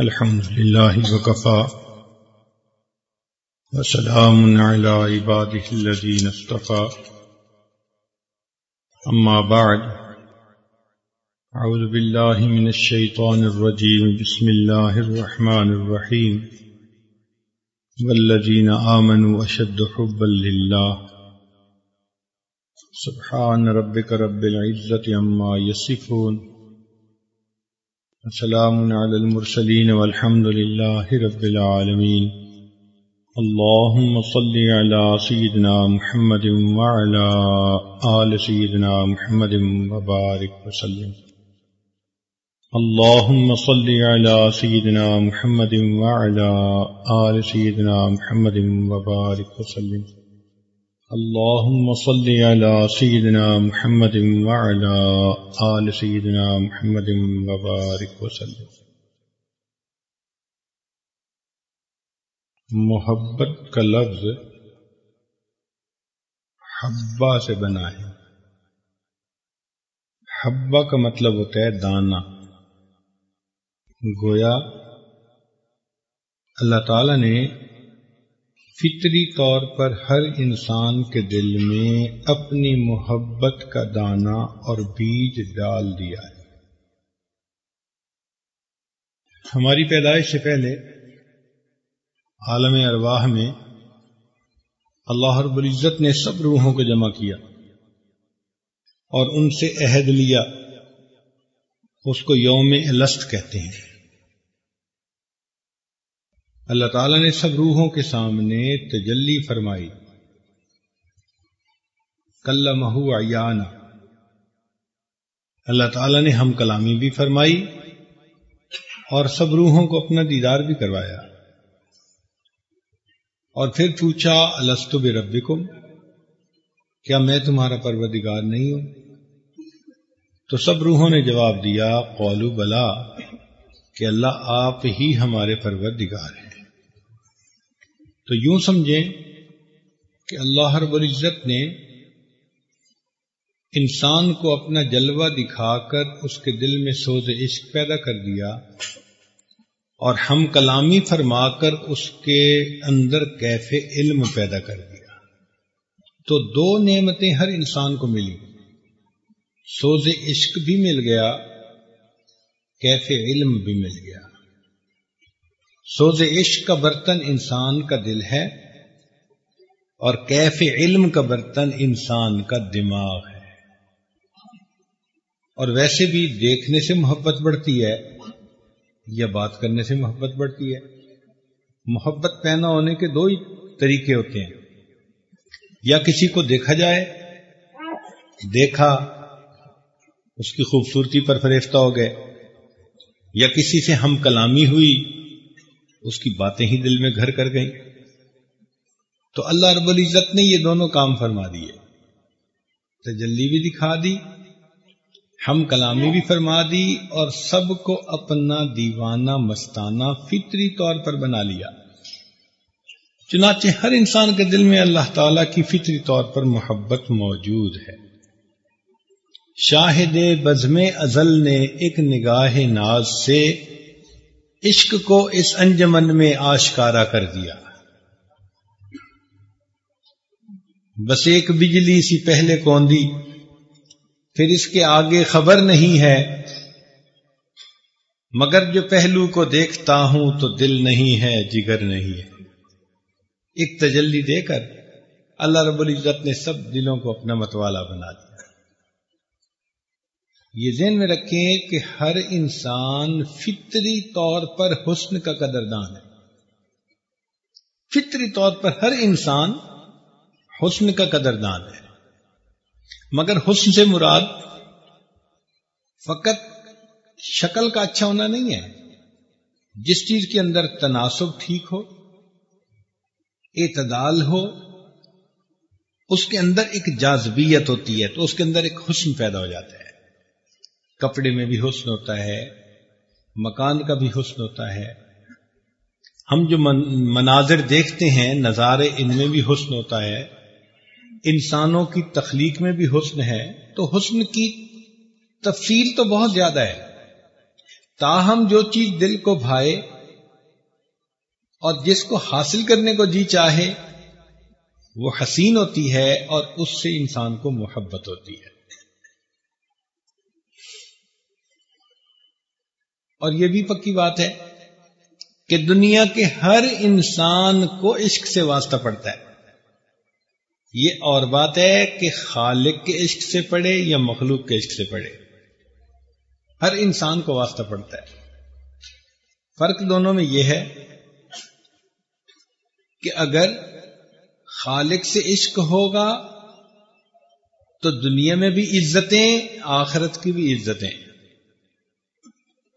الحمد لله وكفى وسلام على عباده الذين اصطفى. أما بعد، أعوذ بالله من الشيطان الرجيم. بسم الله الرحمن الرحيم. والذين آمنوا أشد حبا لله. سبحان ربك رب العزة عما يصفون. السلام على المرسلين والحمد لله رب العالمين اللهم صل على سيدنا محمد وعلى آل سيدنا محمد وبارك وسلم. اللهم صل على سيدنا محمد وعلى آل سيدنا محمد وبارك وسلم. اللهم صل على سيدنا محمد وعلى آل سيدنا محمد وبارك وسلم. محبت کا لفظ حبا سے بنا ہے. حبا کا مطلب ہوتا ہے دانا. گویا اللہ تعالی نے فطری طور پر ہر انسان کے دل میں اپنی محبت کا دانہ اور بیج ڈال دیا ہے۔ ہماری پیدائش سے پہلے عالم ارواح میں اللہ رب العزت نے سب روحوں کو جمع کیا اور ان سے عہد لیا۔ اس کو یوم الست کہتے ہیں۔ اللہ تعالی نے سب روحوں کے سامنے تجلی فرمائی۔ کل مہو اللہ تعالی نے ہم کلامی بھی فرمائی اور سب روحوں کو اپنا دیدار بھی کروایا۔ اور پھر پوچھا السط بربکم؟ کیا میں تمہارا پروردگار نہیں ہوں؟ تو سب روحوں نے جواب دیا قولو بلا، کہ اللہ آپ ہی ہمارے پروردگار ہیں۔ تو یوں سمجھیں کہ اللہ رب العزت نے انسان کو اپنا جلوہ دکھا کر اس کے دل میں سوز عشق پیدا کر دیا اور ہم کلامی فرما کر اس کے اندر کیف علم پیدا کر دیا۔ تو دو نعمتیں ہر انسان کو ملی۔ سوز عشق بھی مل گیا، کیف علم بھی مل گیا۔ سوز عشق کا برتن انسان کا دل ہے اور کیف علم کا برتن انسان کا دماغ ہے۔ اور ویسے بھی دیکھنے سے محبت بڑھتی ہے یا بات کرنے سے محبت بڑھتی ہے۔ محبت پیدا ہونے کے دو ہی طریقے ہوتے ہیں۔ یا کسی کو دیکھا جائے، دیکھا، اس کی خوبصورتی پر فریفتہ ہو گئے، یا کسی سے ہم کلامی ہوئی اس کی باتیں ہی دل میں گھر کر گئیں۔ تو اللہ رب العزت نے یہ دونوں کام فرما دیے۔ تجلی بھی دکھا دی، ہم کلامی بھی فرما دی اور سب کو اپنا دیوانہ مستانہ فطری طور پر بنا لیا۔ چنانچہ ہر انسان کے دل میں اللہ تعالی کی فطری طور پر محبت موجود ہے۔ شاہد بزم ازل نے ایک نگاہ ناز سے عشق کو اس انجمن میں آشکارا کر دیا۔ بس ایک بجلی سی پہلے کون دی پھر اس کے آگے خبر نہیں ہے۔ مگر جو پہلو کو دیکھتا ہوں تو دل نہیں ہے، جگر نہیں ہے۔ ایک تجلی دے کر اللہ رب العزت نے سب دلوں کو اپنا متوالا بنا دیا۔ یہ ذہن میں رکھیں کہ ہر انسان فطری طور پر حسن کا قدردان ہے۔ فطری طور پر ہر انسان حسن کا قدردان ہے۔ مگر حسن سے مراد فقط شکل کا اچھا ہونا نہیں ہے۔ جس چیز کے اندر تناسب ٹھیک ہو، اعتدال ہو، اس کے اندر ایک جازبیت ہوتی ہے تو اس کے اندر ایک حسن پیدا ہو جاتا ہے۔ کپڑے میں بھی حسن ہوتا ہے، مکان کا بھی حسن ہوتا ہے۔ ہم جو مناظر دیکھتے ہیں، نظارے ان میں بھی حسن ہوتا ہے۔ انسانوں کی تخلیق میں بھی حسن ہے۔ تو حسن کی تفصیل تو بہت زیادہ ہے۔ تاہم جو چیز دل کو بھائے اور جس کو حاصل کرنے کو جی چاہے، وہ حسین ہوتی ہے اور اس سے انسان کو محبت ہوتی ہے۔ اور یہ بھی پکی بات ہے کہ دنیا کے ہر انسان کو عشق سے واسطہ پڑتا ہے۔ یہ اور بات ہے کہ خالق کے عشق سے پڑھے یا مخلوق کے عشق سے پڑھے ہر انسان کو واسطہ پڑتا ہے۔ فرق دونوں میں یہ ہے کہ اگر خالق سے عشق ہوگا تو دنیا میں بھی عزتیں، آخرت کی بھی عزتیں۔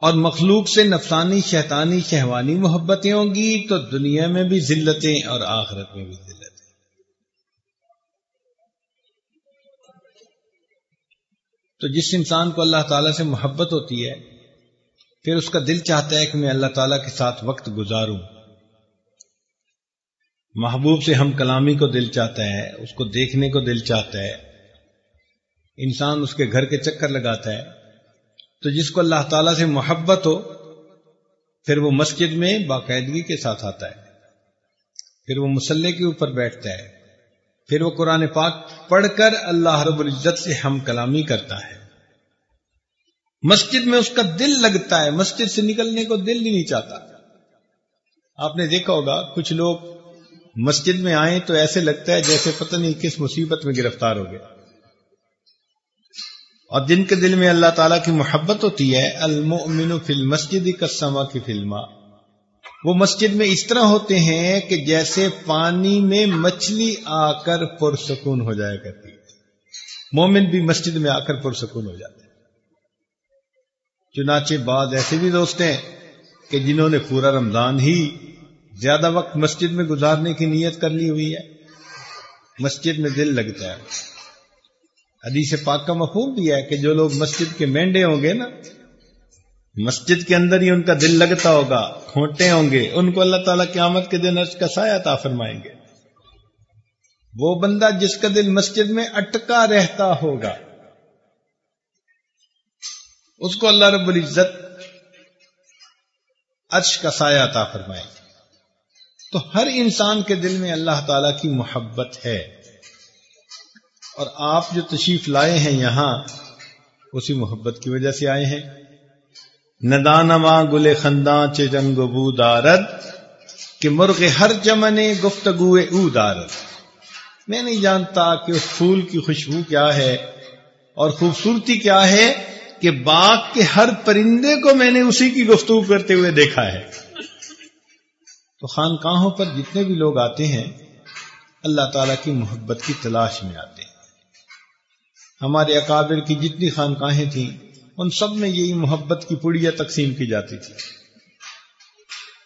اور مخلوق سے نفسانی، شیطانی، شہوانی محبتیں ہوں گی تو دنیا میں بھی ذلتیں اور آخرت میں بھی ذلتیں۔ تو جس انسان کو اللہ تعالی سے محبت ہوتی ہے، پھر اس کا دل چاہتا ہے کہ میں اللہ تعالی کے ساتھ وقت گزاروں۔ محبوب سے ہم کلامی کو دل چاہتا ہے، اس کو دیکھنے کو دل چاہتا ہے۔ انسان اس کے گھر کے چکر لگاتا ہے۔ تو جس کو اللہ تعالی سے محبت ہو، پھر وہ مسجد میں باقاعدگی کے ساتھ آتا ہے۔ پھر وہ مسلح کے اوپر بیٹھتا ہے۔ پھر وہ قرآن پاک پڑھ کر اللہ رب العزت سے ہم کلامی کرتا ہے۔ مسجد میں اس کا دل لگتا ہے۔ مسجد سے نکلنے کو دل ہی نہیں چاہتا۔ آپ نے دیکھا ہوگا، کچھ لوگ مسجد میں آئیں تو ایسے لگتا ہے جیسے پتہ نہیں کس مصیبت میں گرفتار ہو گیا اور جن کے دل میں اللہ تعالیٰ کی محبت ہوتی ہے، المؤمن فی المسجد کسما کی فلما وہ مسجد میں اس طرح ہوتے ہیں کہ جیسے پانی میں مچھلی آ کر پرسکون ہو جایا کرتی مومن بھی مسجد میں آ کر پرسکون ہو جاتے ہیں۔ چنانچہ بعض ایسے بھی دوست ہیں کہ جنہوں نے پورا رمضان ہی زیادہ وقت مسجد میں گزارنے کی نیت کر لی ہوئی ہے۔ مسجد میں دل لگتا ہے۔ حدیث پاک کا مفہوم بھی ہے کہ جو لوگ مسجد کے مینڈے ہوں گے نا، مسجد کے اندر ہی ان کا دل لگتا ہوگا کھوٹے ہوں گے، ان کو اللہ تعالیٰ قیامت کے دن کا سایہ تا فرمائیں گے۔ وہ بندہ جس کا دل مسجد میں اٹکا رہتا ہوگا، اس کو اللہ رب العزت عرش کا سایہ تا فرمائے۔ تو ہر انسان کے دل میں اللہ تعالی کی محبت ہے۔ اور آپ جو تشریف لائے ہیں یہاں، اسی محبت کی وجہ سے آئے ہیں۔ ندانما گل خنداں چنگ بو دارد کہ مرغ ہر چمنے گفتگو او دارد۔ میں نہیں جانتا کہ اس پھول کی خوشبو کیا ہے اور خوبصورتی کیا ہے کہ باغ کے ہر پرندے کو میں نے اسی کی گفتگو کرتے ہوئے دیکھا ہے۔ تو خانقاہوں پر جتنے بھی لوگ آتے ہیں، اللہ تعالی کی محبت کی تلاش میں آتے ہیں۔ ہمارے اکابر کی جتنی خانقاہیں تھیں، ان سب میں یہی محبت کی پڑیا تقسیم کی جاتی تھی۔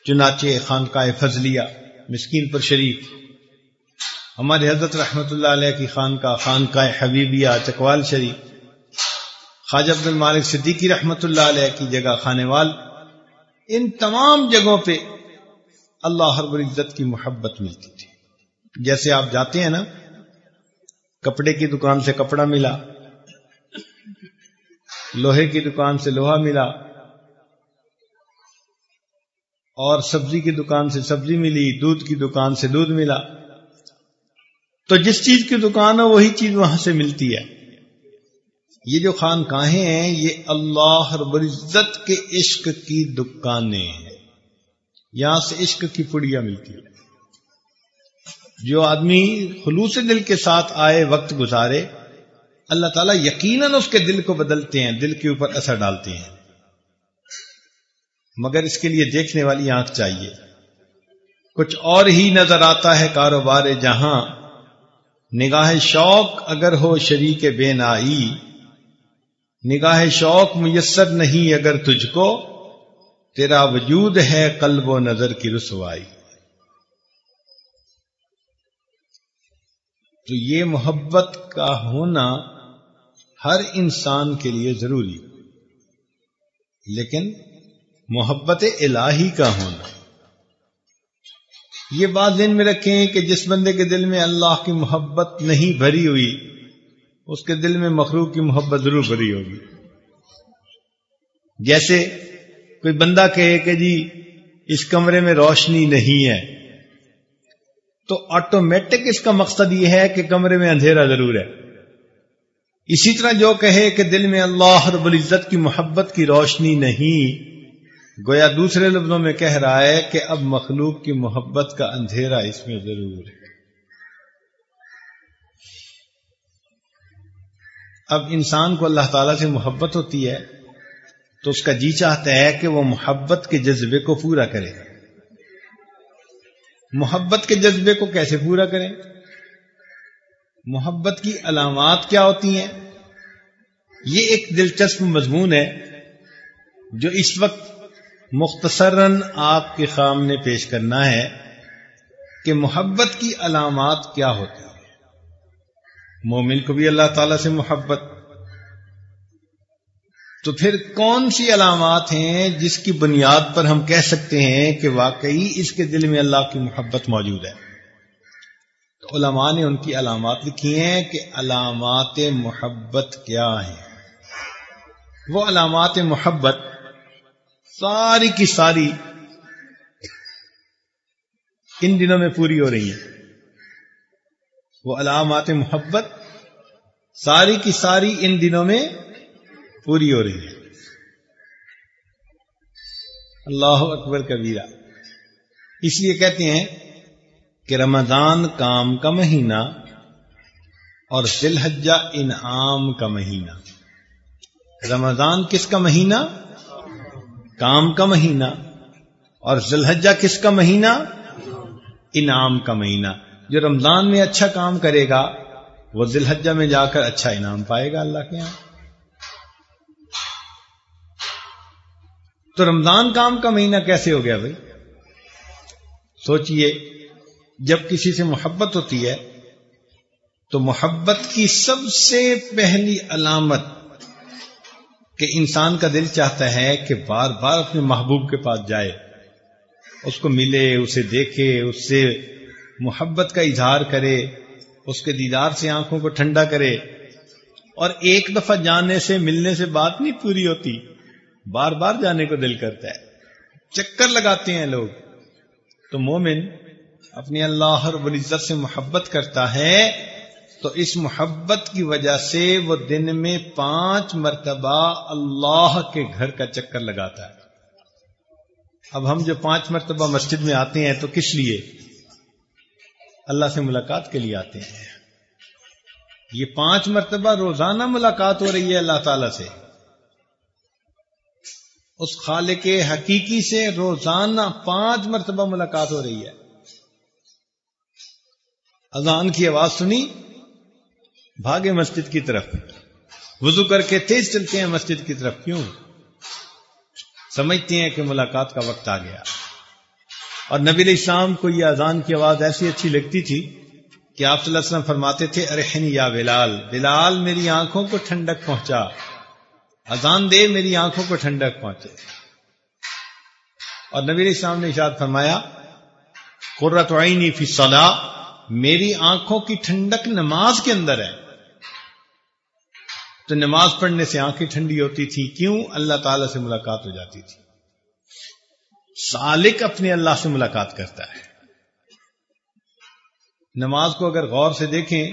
چنانچہ خانقاہ فضلیہ مسکین پر شریف۔ ہمارے حضرت رحمت اللہ علیہ کی خانقاہ خانقاہ حبیبیہ چکوال شریف۔ خواجہ عبد المالک صدیقی رحمت اللہ علیہ کی جگہ خانے وال۔ ان تمام جگہوں پہ اللہ ہر العزت کی محبت ملتی تھی۔ جیسے آپ جاتے ہیں نا کپڑے کی دکان سے کپڑا ملا، لوہے کی دکان سے لوہا ملا، اور سبزی کی دکان سے سبزی ملی، دودھ کی دکان سے دودھ ملا۔ تو جس چیز کی دکان ہو وہی چیز وہاں سے ملتی ہے۔ یہ جو خان کاہیں ہیں، یہ اللہ رب العزت کے عشق کی دکانیں ہیں۔ یہاں سے عشق کی پڑیا ملتی ہے۔ جو آدمی خلوص دل کے ساتھ آئے وقت گزارے، اللہ تعالیٰ یقیناً اس کے دل کو بدلتے ہیں، دل کے اوپر اثر ڈالتے ہیں۔ مگر اس کے لیے دیکھنے والی آنکھ چاہیے۔ کچھ اور ہی نظر آتا ہے کاروبار جہاں۔ نگاہ شوق اگر ہو شریک بے نائی، نگاہ شوق میسر نہیں اگر تجھ کو، تیرا وجود ہے قلب و نظر کی رسوائی۔ تو یہ محبت کا ہونا ہر انسان کے لیے ضروری لیکن محبت الہی کا ہونا۔ یہ بات ذہن میں رکھیں کہ جس بندے کے دل میں اللہ کی محبت نہیں بھری ہوئی، اس کے دل میں مخلوق کی محبت ضرور بھری ہوگی۔ جیسے کوئی بندہ کہے کہ جی اس کمرے میں روشنی نہیں ہے۔ تو آٹومیٹک اس کا مقصد یہ ہے کہ کمرے میں اندھیرا ضرور ہے۔ اسی طرح جو کہے کہ دل میں اللہ رب العزت کی محبت کی روشنی نہیں، گویا دوسرے لفظوں میں کہہ رہا ہے کہ اب مخلوق کی محبت کا اندھیرا اس میں ضرور ہے۔ اب انسان کو اللہ تعالی سے محبت ہوتی ہے تو اس کا جی چاہتا ہے کہ وہ محبت کے جذبے کو پورا کرے۔ محبت کے جذبے کو کیسے پورا کریں؟ محبت کی علامات کیا ہوتی ہیں؟ یہ ایک دلچسپ مضمون ہے جو اس وقت مختصراً آپ کے سامنے پیش کرنا ہے کہ محبت کی علامات کیا ہوتی ہیں۔ مومن کو بھی اللہ تعالی سے محبت تو پھر کون سی علامات ہیں جس کی بنیاد پر ہم کہہ سکتے ہیں کہ واقعی اس کے دل میں اللہ کی محبت موجود ہے؟ تو علماء نے ان کی علامات لکھی ہیں کہ علامات محبت کیا ہیں۔ وہ علامات محبت ساری کی ساری ان دنوں میں پوری ہو رہی ہیں۔ وہ علامات محبت ساری کی ساری ان دنوں میں پوری ہو رہی ہے۔ اللہ اکبر کبیرہ۔ اس لیے کہتے ہیں کہ رمضان کام کا مہینہ اور الحجہ انعام کا مہینہ۔ رمضان کس کا مہینہ؟ کام کا مہینہ۔ اور ذلحجہ کس کا مہینہ؟ انعام کا مہینہ۔ جو رمضان میں اچھا کام کرے گا، وہ ذلحجہ میں جا کر اچھا انعام پائے گا اللہ کے یہاں تو رمضان کام کا مہینہ کیسے ہو گیا بھائی؟ سوچئے، جب کسی سے محبت ہوتی ہے، تو محبت کی سب سے پہلی علامت کہ انسان کا دل چاہتا ہے کہ بار بار اپنے محبوب کے پاس جائے۔ اس کو ملے، اسے دیکھے، اس سے محبت کا اظہار کرے، اس کے دیدار سے آنکھوں کو ٹھنڈا کرے۔ اور ایک دفعہ جانے سے، ملنے سے بات نہیں پوری ہوتی۔ بار بار جانے کو دل کرتا ہے۔ چکر لگاتے ہیں لوگ۔ تو مومن اپنی اللہ رب العزت سے محبت کرتا ہے، تو اس محبت کی وجہ سے وہ دن میں پانچ مرتبہ اللہ کے گھر کا چکر لگاتا ہے۔ اب ہم جو پانچ مرتبہ مسجد میں آتے ہیں تو کس لیے؟ اللہ سے ملاقات کے لیے آتے ہیں۔ یہ پانچ مرتبہ روزانہ ملاقات ہو رہی ہے اللہ تعالی سے۔ اس خالق حقیقی سے روزانہ پانچ مرتبہ ملاقات ہو رہی ہے۔ اذان کی آواز سنی، بھاگے مسجد کی طرف۔ وضو کر کے تیز چلتے ہیں مسجد کی طرف۔ کیوں؟ سمجھتے ہیں کہ ملاقات کا وقت آ گیا۔ اور نبی علیہ السلام کو یہ اذان کی آواز ایسی اچھی لگتی تھی کہ آپ صلی اللہ علیہ وسلم فرماتے تھے ارحنی یا بلال بلال میری آنکھوں کو ٹھنڈک پہنچا۔ اذان دے میری آنکھوں کو ٹھنڈک پہنچے۔ اور نبی علیہ السلام نے اشاد فرمایا، قرۃ عینی فی صلاح میری آنکھوں کی ٹھنڈک نماز کے اندر ہے۔ تو نماز پڑھنے سے آنکھیں ٹھنڈی ہوتی تھی، کیوں؟ اللہ تعالی سے ملاقات ہو جاتی تھی۔ سالک اپنے اللہ سے ملاقات کرتا ہے۔ نماز کو اگر غور سے دیکھیں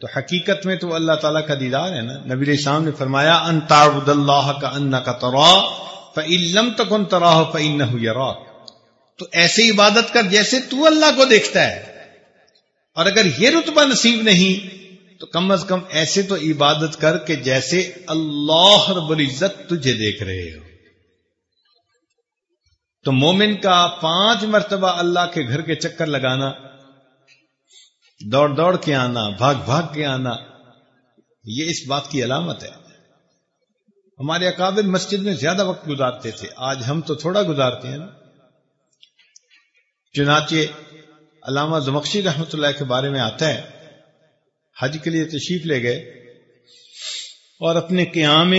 تو حقیقت میں تو اللہ تعالیٰ کا دیدار ہے نا۔ نبی السلام نے فرمایا، ان تارد اللہ کا ان کا ترا فعلم تک ان تراہ فعن تو ایسے عبادت کر جیسے تو اللہ کو دیکھتا ہے۔ اور اگر یہ رتبہ نصیب نہیں، تو کم از کم ایسے تو عبادت کر کے جیسے اللہ رب العزت تجھے دیکھ رہے ہو۔ تو مومن کا پانچ مرتبہ اللہ کے گھر کے چکر لگانا دوڑ دوڑ کے آنا، بھاگ بھاگ کے آنا، یہ اس بات کی علامت ہے۔ ہمارے اکابر مسجد میں زیادہ وقت گزارتے تھے، آج ہم تو تھوڑا گزارتے ہیں نا۔ چنانچہ علامہ زمخشی رحمت اللہ کے بارے میں آتا ہے، حج کے لیے تشریف لے گئے اور اپنے قیام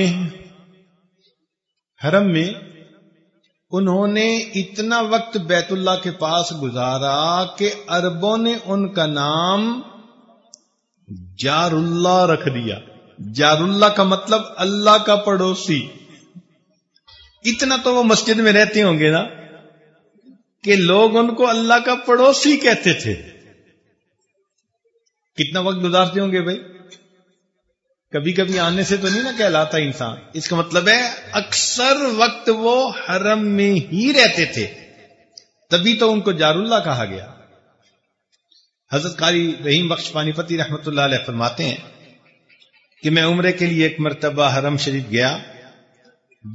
حرم میں انہوں نے اتنا وقت بیت اللہ کے پاس گزارا کہ اربوں نے ان کا نام جار اللہ رکھ دیا۔ جار اللہ کا مطلب اللہ کا پڑوسی۔ اتنا تو وہ مسجد میں رہتے ہوں گے نا کہ لوگ ان کو اللہ کا پڑوسی کہتے تھے۔ کتنا وقت گزارتے ہوں گے بھائی؟ کبھی کبھی آنے سے تو نہیں نا کہلاتا انسان۔ اس کا مطلب ہے، اکثر وقت وہ حرم میں ہی رہتے تھے۔ تبھی تو ان کو جار اللہ کہا گیا۔ حضرت قاری رحیم بخش پانی پتی رحمت اللہ علیہ فرماتے ہیں کہ میں عمرے کے لیے ایک مرتبہ حرم شریف گیا۔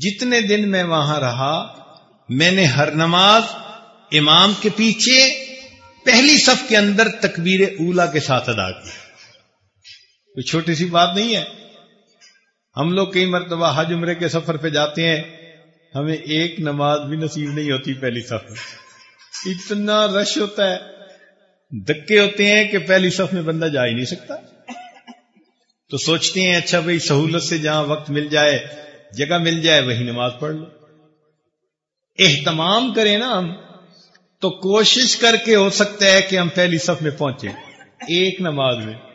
جتنے دن میں وہاں رہا، میں نے ہر نماز امام کے پیچھے پہلی صف کے اندر تکبیر اولا کے ساتھ ادا کی۔ کوئی چھوٹی سی بات نہیں ہے۔ ہم لوگ کئی مرتبہ حج عمرے کے سفر پہ جاتے ہیں، ہمیں ایک نماز بھی نصیب نہیں ہوتی پہلی صف۔ میں اتنا رش ہوتا ہے۔ دکے ہوتے ہیں کہ پہلی صف میں بندہ جا ہی نہیں سکتا۔ تو سوچتے ہیں اچھا بھائی، سہولت سے جہاں وقت مل جائے، جگہ مل جائے، وہی نماز پڑھ لو۔ اہتمام کریں نا ہم۔ تو کوشش کر کے ہو سکتا ہے کہ ہم پہلی صف میں پہنچے ایک نماز میں۔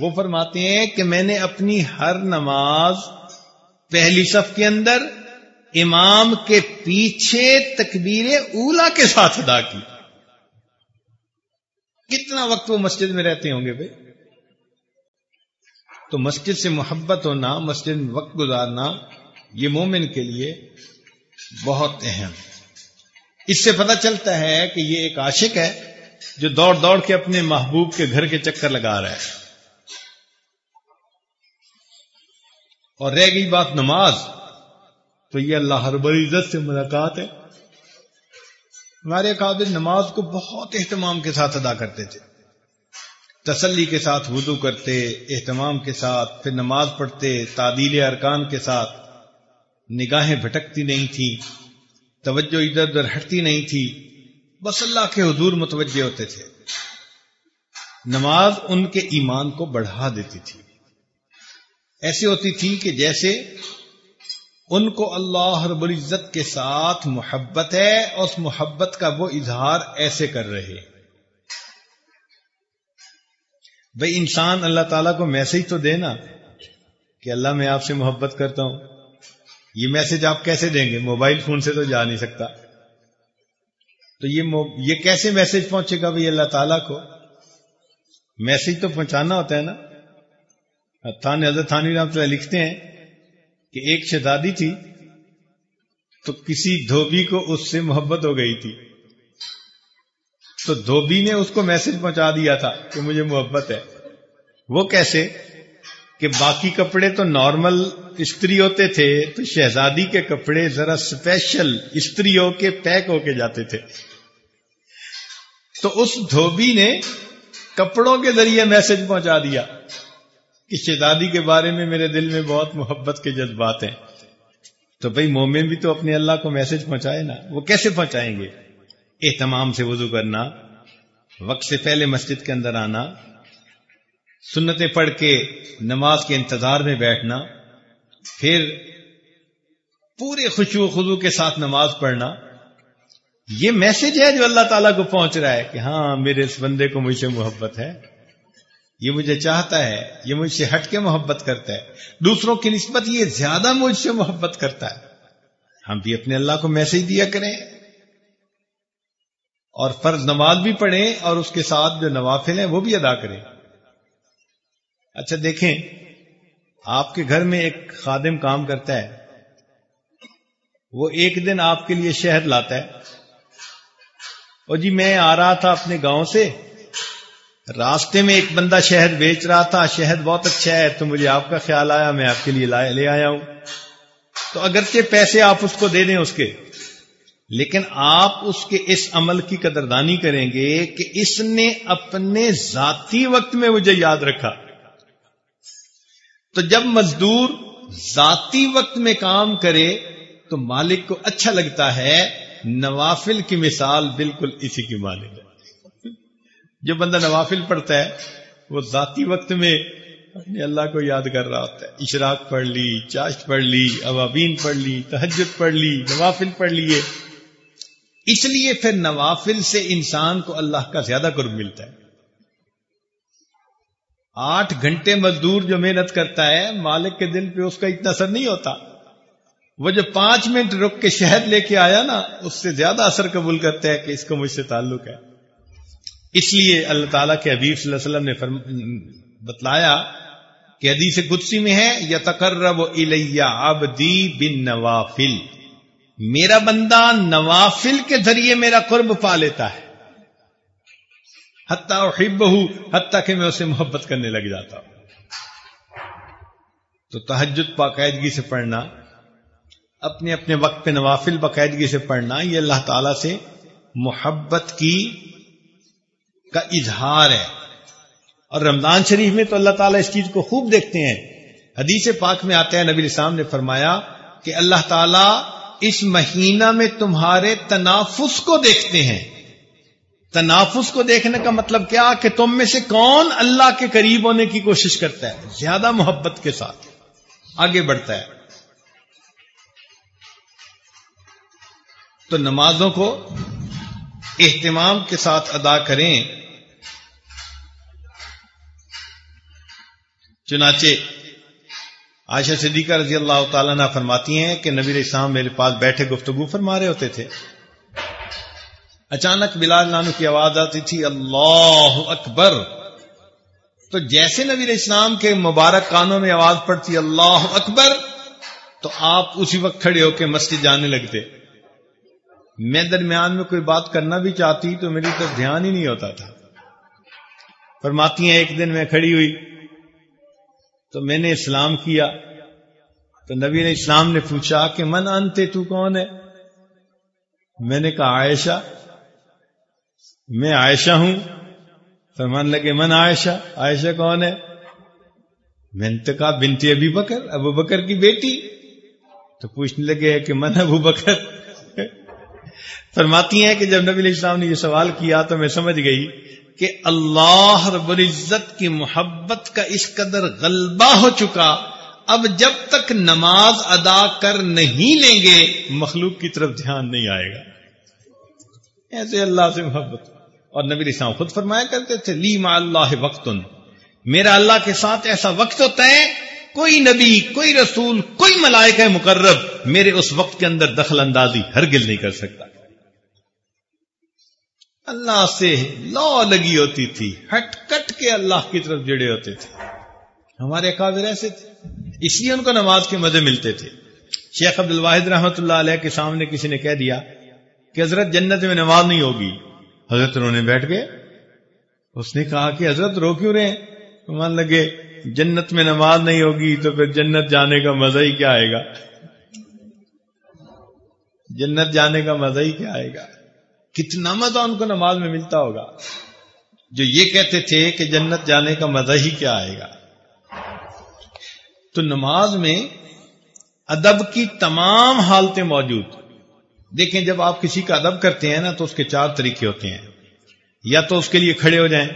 وہ فرماتے ہیں کہ میں نے اپنی ہر نماز پہلی صف کے اندر امام کے پیچھے تکبیر اولا کے ساتھ ادا کی۔ کتنا وقت وہ مسجد میں رہتے ہوں گے بھائی؟ تو مسجد سے محبت ہونا، مسجد میں وقت گزارنا، یہ مومن کے لیے بہت اہم۔ اس سے پتہ چلتا ہے کہ یہ ایک عاشق ہے جو دوڑ دوڑ کے اپنے محبوب کے گھر کے چکر لگا رہا ہے۔ اور رہ گئی بات نماز۔ تو یہ اللہ ہر بڑی عزت سے ملاقات ہے۔ ہمارے قابل نماز کو بہت اہتمام کے ساتھ ادا کرتے تھے۔ تسلی کے ساتھ وضو کرتے، اہتمام کے ساتھ، پھر نماز پڑھتے، تعدیل ارکان کے ساتھ۔ نگاہیں بھٹکتی نہیں تھی، توجہ ادھر ادھر ہٹتی نہیں تھی۔ بس اللہ کے حضور متوجہ ہوتے تھے۔ نماز ان کے ایمان کو بڑھا دیتی تھی۔ ایسی ہوتی تھی کہ جیسے ان کو اللہ رب العزت کے ساتھ محبت ہے اور اس محبت کا وہ اظہار ایسے کر رہے بھائی انسان اللہ تعالیٰ کو میسج تو دینا کہ اللہ میں آپ سے محبت کرتا ہوں۔ یہ میسج آپ کیسے دیں گے؟ موبائل فون سے تو جا نہیں سکتا۔ تو یہ یہ کیسے میسج پہنچے گا بھائی اللہ تعالیٰ کو؟ میسج تو پہنچانا ہوتا ہے نا۔ تھان حضرت تھانی رام لکھتے ہیں کہ ایک شہزادی تھی تو کسی دھوبی کو اس سے محبت ہو گئی تھی۔ تو دھوبی نے اس کو میسج پہنچا دیا تھا کہ مجھے محبت ہے۔ وہ کیسے؟ کہ باقی کپڑے تو نارمل استری ہوتے تھے، تو شہزادی کے کپڑے ذرا اسپیشل استری ہو کے پیک ہو کے جاتے تھے۔ تو اس دھوبی نے کپڑوں کے ذریعے میسج پہنچا دیا۔ کہ شہزادی کے بارے میں میرے دل میں بہت محبت کے جذبات ہیں۔ تو بھائی مومن بھی تو اپنے اللہ کو میسج پہنچائے نا۔ وہ کیسے پہنچائیں گے؟ اہتمام سے وضو کرنا، وقت سے پہلے مسجد کے اندر آنا، سنتیں پڑھ کے نماز کے انتظار میں بیٹھنا، پھر پورے خوشو خزو کے ساتھ نماز پڑھنا۔ یہ میسج ہے جو اللہ تعالیٰ کو پہنچ رہا ہے کہ ہاں میرے اس بندے کو مجھ سے محبت ہے۔ یہ مجھے چاہتا ہے، یہ مجھ سے ہٹ کے محبت کرتا ہے۔ دوسروں کی نسبت یہ زیادہ مجھ سے محبت کرتا ہے۔ ہم بھی اپنے اللہ کو میسج دیا کریں۔ اور فرض نماز بھی پڑھیں اور اس کے ساتھ جو نوافل ہیں وہ بھی ادا کریں۔ اچھا دیکھیں، آپ کے گھر میں ایک خادم کام کرتا ہے۔ وہ ایک دن آپ کے لیے شہد لاتا ہے۔ اور جی میں آ رہا تھا اپنے گاؤں سے۔ راستے میں ایک بندہ شہد بیچ رہا تھا، شہد بہت اچھا ہے، تو مجھے آپ کا خیال آیا، میں آپ کے لیے لے آیا ہوں۔ تو اگرچہ پیسے آپ اس کو دے دیں اس کے، لیکن آپ اس کے اس عمل کی قدردانی کریں گے کہ اس نے اپنے ذاتی وقت میں مجھے یاد رکھا۔ تو جب مزدور ذاتی وقت میں کام کرے، تو مالک کو اچھا لگتا ہے، نوافل کی مثال بالکل اسی کی مالک ہے۔ جو بندہ نوافل پڑھتا ہے، وہ ذاتی وقت میں اپنے اللہ کو یاد کر رہا ہوتا ہے۔ اشراق پڑھ لی، چاشت پڑھ لی اوابین پڑھ لی، تہجد پڑھ لی، نوافل پڑھ لیے۔ اس لیے پھر نوافل سے انسان کو اللہ کا زیادہ قرب ملتا ہے۔ آٹھ گھنٹے مزدور جو محنت کرتا ہے، مالک کے دل پہ اس کا اتنا اثر نہیں ہوتا۔ وہ جو پانچ منٹ رک کے شہد لے کے آیا نا، اس سے زیادہ اثر قبول کرتا ہے کہ اس کو مجھ سے تعلق ہے۔ اس لیے اللہ تعالیٰ کے حبیب صلی اللہ علیہ وسلم نے فرم بتلایا کہ حدیث قدسی میں ہے یا تقرب الیہ عبدی بن نوافل میرا بندہ نوافل کے ذریعے میرا قرب پا لیتا ہے۔ حتیٰ حب حتیٰ کہ میں اسے محبت کرنے لگ جاتا ہوں۔ تو تحجد باقاعدگی سے پڑھنا، اپنے اپنے وقت پہ نوافل باقاعدگی سے پڑھنا، یہ اللہ تعالی سے محبت کی کا اظہار ہے۔ اور رمضان شریف میں تو اللہ تعالیٰ اس چیز کو خوب دیکھتے ہیں۔ حدیث پاک میں آتے ہیں، نبی اسلام نے فرمایا کہ اللہ تعالیٰ اس مہینہ میں تمہارے تنافس کو دیکھتے ہیں۔ تنافس کو دیکھنے کا مطلب کیا؟ کہ تم میں سے کون اللہ کے قریب ہونے کی کوشش کرتا ہے؟ زیادہ محبت کے ساتھ۔ آگے بڑھتا ہے۔ تو نمازوں کو اہتمام کے ساتھ ادا کریں۔ چنانچہ عائشہ صدیقہ رضی اللہ تعالیٰ نہ فرماتی ہیں کہ نبی اسلام میرے پاس بیٹھے گفتگو فرما رہے ہوتے تھے۔ اچانک بلال نانو کی آواز آتی تھی، اللہ اکبر۔ تو جیسے نبی اسلام کے مبارک کانوں میں آواز پڑتی، اللہ اکبر، تو آپ اسی وقت کھڑے ہو کے مسجد جانے لگتے۔ میں درمیان میں کوئی بات کرنا بھی چاہتی تو میری طرف دھیان ہی نہیں ہوتا تھا۔ فرماتی ہیں، ایک دن میں کھڑی ہوئی تو میں نے اسلام کیا۔ تو نبی نے اسلام نے پوچھا کہ من انتے تو کون ہے؟ میں نے کہا عائشہ۔ میں عائشہ ہوں۔ فرمان لگے، من عائشہ؟ عائشہ کون ہے؟ میں نے کہا بنتی ابھی بکر، ابو بکر کی بیٹی۔ تو پوچھنے لگے کہ من ابو بکر؟ فرماتی ہیں کہ جب نبی علیہ السلام نے یہ سوال کیا تو میں سمجھ گئی کہ اللہ رب العزت کی محبت کا اس قدر غلبہ ہو چکا، اب جب تک نماز ادا کر نہیں لیں گے، مخلوق کی طرف دھیان نہیں آئے گا۔ ایسے اللہ سے محبت۔ اور نبی السلام خود فرمایا کرتے تھے، لی ما اللہ وقت میرا اللہ کے ساتھ ایسا وقت ہوتا ہے، کوئی نبی، کوئی رسول، کوئی ملائکہ مقرب میرے اس وقت کے اندر دخل اندازی ہرگل نہیں کر سکتا۔ اللہ سے لو لگی ہوتی تھی، ہٹ کٹ کے اللہ کی طرف جڑے ہوتے تھے۔ ہمارے قابل ایسے تھے، اس لیے ان کو نماز کے مزے ملتے تھے۔ شیخ عبد الواحد رحمۃ اللہ علیہ کے سامنے کسی نے کہہ دیا کہ حضرت جنت میں نماز نہیں ہوگی۔ حضرت انہوں نے بیٹھ گئے۔ اس نے کہا کہ حضرت رو کیوں رہے مان لگے، جنت میں نماز نہیں ہوگی تو پھر جنت جانے کا مزہ ہی کیا آئے گا؟ جنت جانے کا مزہ ہی کیا آئے گا؟ کتنا مزہ ان کو نماز میں ملتا ہوگا؟ جو یہ کہتے تھے کہ جنت جانے کا مزہ ہی کیا آئے گا؟ تو نماز میں ادب کی تمام حالتیں موجود۔ دیکھیں جب آپ کسی کا ادب کرتے ہیں نا تو اس کے چار طریقے ہوتے ہیں۔ یا تو اس کے لیے کھڑے ہو جائیں،